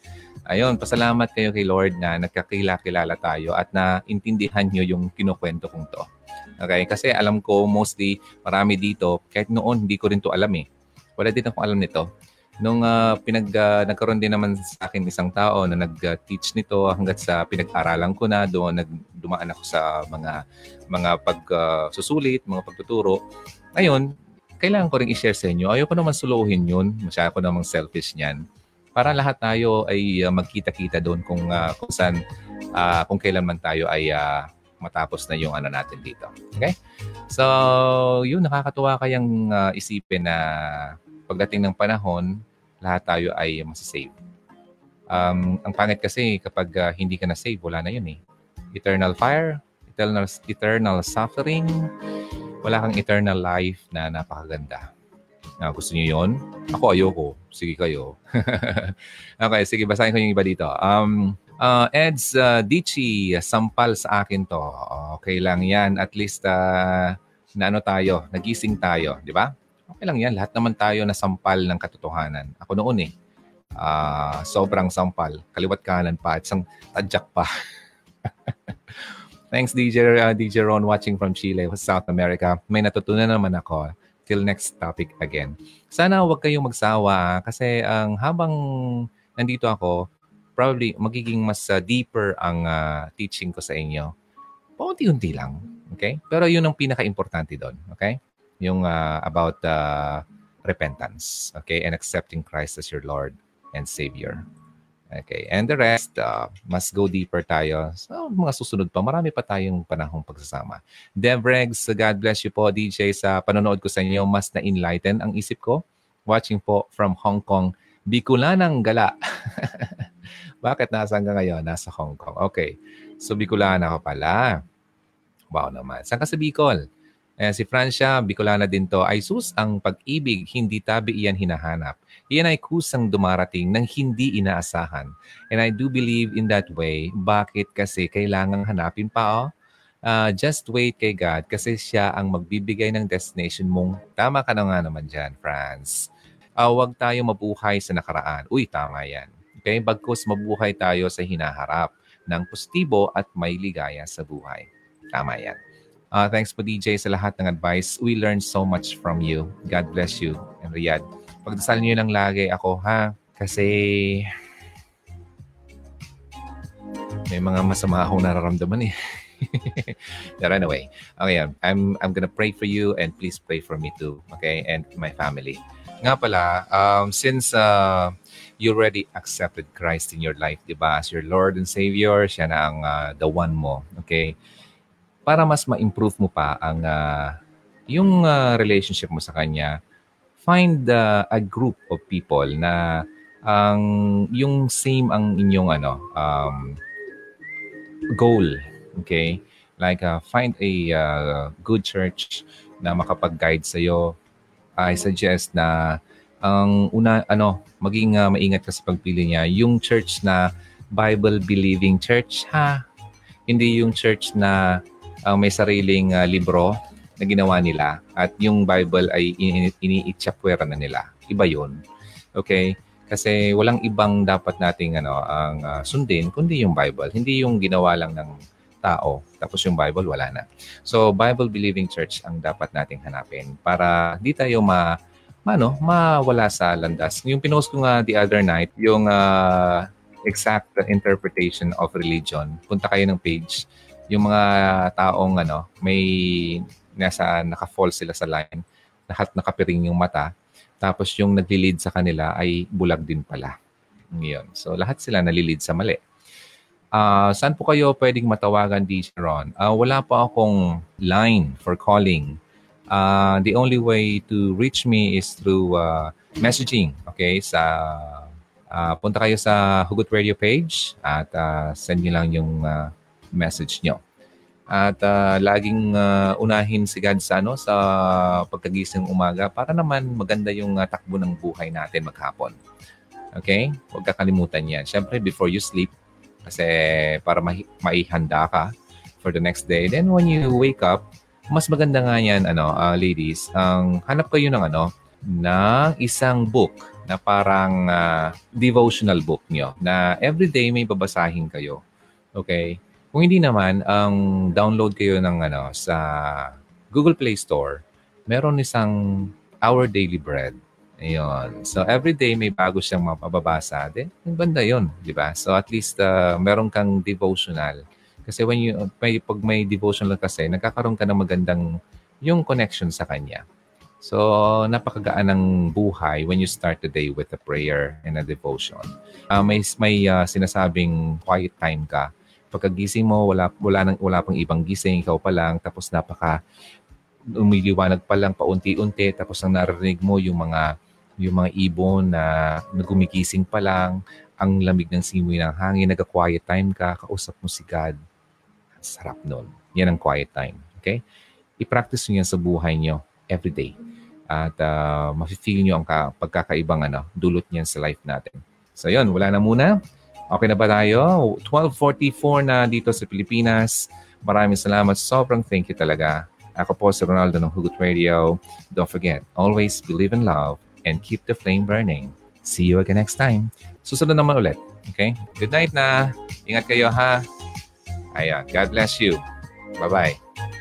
Ayun, pasalamat kayo kay Lord na nagkakilala-kilala tayo at na intindihan nyo yung kinukwento kong to. Okay? Kasi alam ko mostly marami dito, kahit noon hindi ko rin to alam eh. Wala din akong alam nito. Nung uh, pinag, uh, nagkaroon din naman sa akin isang tao na nag-teach nito hanggat sa pinag-aralan ko na, doon nagdumaan ako sa mga mga pagsusulit, uh, mga pagtuturo. Ngayon, kailangan ko rin i-share sa inyo. Ayoko naman suluhin yun. Masyado ko namang selfish niyan. Para lahat tayo ay uh, magkita-kita doon kung, uh, kung saan, uh, kung kailan man tayo ay uh, matapos na yung ano natin dito. Okay? So, yun, nakakatuwa kayang uh, isipin na pagdating ng panahon, lahat tayo ay masasave. Um, ang pangit kasi kapag uh, hindi ka na-save, wala na yun eh. Eternal fire, eternal, eternal suffering, wala kang eternal life na napakaganda. Na gusto niyo yon? Ako ayoko. Sige kayo. okay, sige, basahin ko yung iba dito. Um, Uh, Eds uh, Dichi, sampal sa akin to. Okay lang yan. At least uh, na ano tayo, nagising tayo, di ba? Okay lang yan. Lahat naman tayo na sampal ng katotohanan. Ako noon eh. Uh, sobrang sampal. Kaliwat kanan pa. At isang tadyak pa. Thanks DJ, uh, DJ Ron watching from Chile, South America. May natutunan naman ako. Till next topic again. Sana huwag kayong magsawa kasi ang habang nandito ako, probably magiging mas uh, deeper ang uh, teaching ko sa inyo. Paunti-unti lang. Okay? Pero yun ang pinaka-importante doon. Okay? Yung uh, about uh, repentance. Okay? And accepting Christ as your Lord and Savior. Okay. And the rest, uh, mas go deeper tayo. So, mga susunod pa, marami pa tayong panahong pagsasama. Devregs, God bless you po, DJ, sa panonood ko sa inyo. Mas na-enlighten ang isip ko. Watching po from Hong Kong. Bicolanang gala. Bakit nasaan ka ngayon? Nasa Hong Kong. Okay. So, Bicolana ako pala. Wow naman. Saan ka sa Bicol? Eh, si Francia, Bicolana din to. Ay sus, ang pag-ibig, hindi tabi iyan hinahanap. Iyan ay kusang dumarating ng hindi inaasahan. And I do believe in that way. Bakit? Kasi kailangang hanapin pa, oh. Uh, just wait kay God kasi siya ang magbibigay ng destination mong. Tama ka na nga naman dyan, Franz. Uh, huwag tayo mabuhay sa nakaraan. Uy, tama yan. Okay? Bagkus mabuhay tayo sa hinaharap ng positibo at may ligaya sa buhay. Tama yan. Uh, thanks po DJ sa lahat ng advice. We learned so much from you. God bless you. And Riyadh, pagdasal niyo lang lagi ako ha. Kasi may mga masama akong nararamdaman eh. But anyway, okay, I'm I'm gonna pray for you and please pray for me too, okay, and my family. Nga pala, um, since uh, you already accepted Christ in your life, di ba? As your Lord and Savior, siya na ang uh, the one mo. Okay? Para mas ma-improve mo pa ang uh, yung uh, relationship mo sa Kanya, find uh, a group of people na ang yung same ang inyong ano um, goal okay? Like uh, find a uh, good church na makapag-guide sa iyo I suggest na ang una ano maging uh, maingat ka sa pagpili niya. Yung church na Bible believing church ha? Hindi yung church na uh, may sariling uh, libro na ginawa nila at yung Bible ay iniitsapwera na nila iba yon okay kasi walang ibang dapat nating ano ang uh, sundin kundi yung Bible hindi yung ginawa lang ng tao tapos yung Bible wala na so Bible believing church ang dapat nating hanapin para di tayo ma ano, mawala sa landas. Yung pinost ko nga the other night, yung uh, exact interpretation of religion. Punta kayo ng page. Yung mga taong ano, may nasa naka-fall sila sa line, lahat nakapiring yung mata. Tapos yung nagli-lead sa kanila ay bulag din pala. Ngayon. So lahat sila nalilid sa mali. Uh, saan po kayo pwedeng matawagan, DJ Ron? Uh, wala pa akong line for calling uh, the only way to reach me is through uh, messaging. Okay, sa uh, punta kayo sa Hugot Radio page at uh, send niyo lang yung uh, message nyo. At uh, laging uh, unahin si God sa, ano, sa pagkagising umaga para naman maganda yung uh, takbo ng buhay natin maghapon. Okay? Huwag kakalimutan yan. Siyempre, before you sleep, kasi para ma- maihanda ka for the next day. Then when you wake up, mas maganda nga yan, ano, uh, ladies, ang hanap kayo ng ano, ng isang book na parang uh, devotional book nyo na everyday may babasahin kayo. Okay? Kung hindi naman, ang download kayo ng ano sa Google Play Store, meron isang Our Daily Bread. Ayun. So, every day may bago siyang mapababasa. Then, yung banda yun, di ba? So, at least uh, meron kang devotional kasi when you, may, pag may devotional kasi, nagkakaroon ka ng magandang yung connection sa Kanya. So, napakagaan ng buhay when you start the day with a prayer and a devotion. Uh, may may uh, sinasabing quiet time ka. Pagkagising mo, wala, wala, nang, wala pang ibang gising, ikaw pa lang, tapos napaka umiliwanag pa lang paunti-unti, tapos ang narinig mo yung mga yung mga ibon na nagumigising pa lang, ang lamig ng simoy ng hangin, nag-quiet time ka, kausap mo si God Sarap nun. Yan ang quiet time. Okay? I-practice nyo yan sa buhay nyo every day. At uh, mafe-feel nyo ang ka- pagkakaibang ano, dulot niyan sa life natin. So yun, wala na muna. Okay na ba tayo? 12.44 na dito sa Pilipinas. Maraming salamat. Sobrang thank you talaga. Ako po si Ronaldo ng Hugot Radio. Don't forget, always believe in love and keep the flame burning. See you again next time. Susunod naman ulit. Okay? Good night na. Ingat kayo ha. Ayan. God bless you. Bye-bye.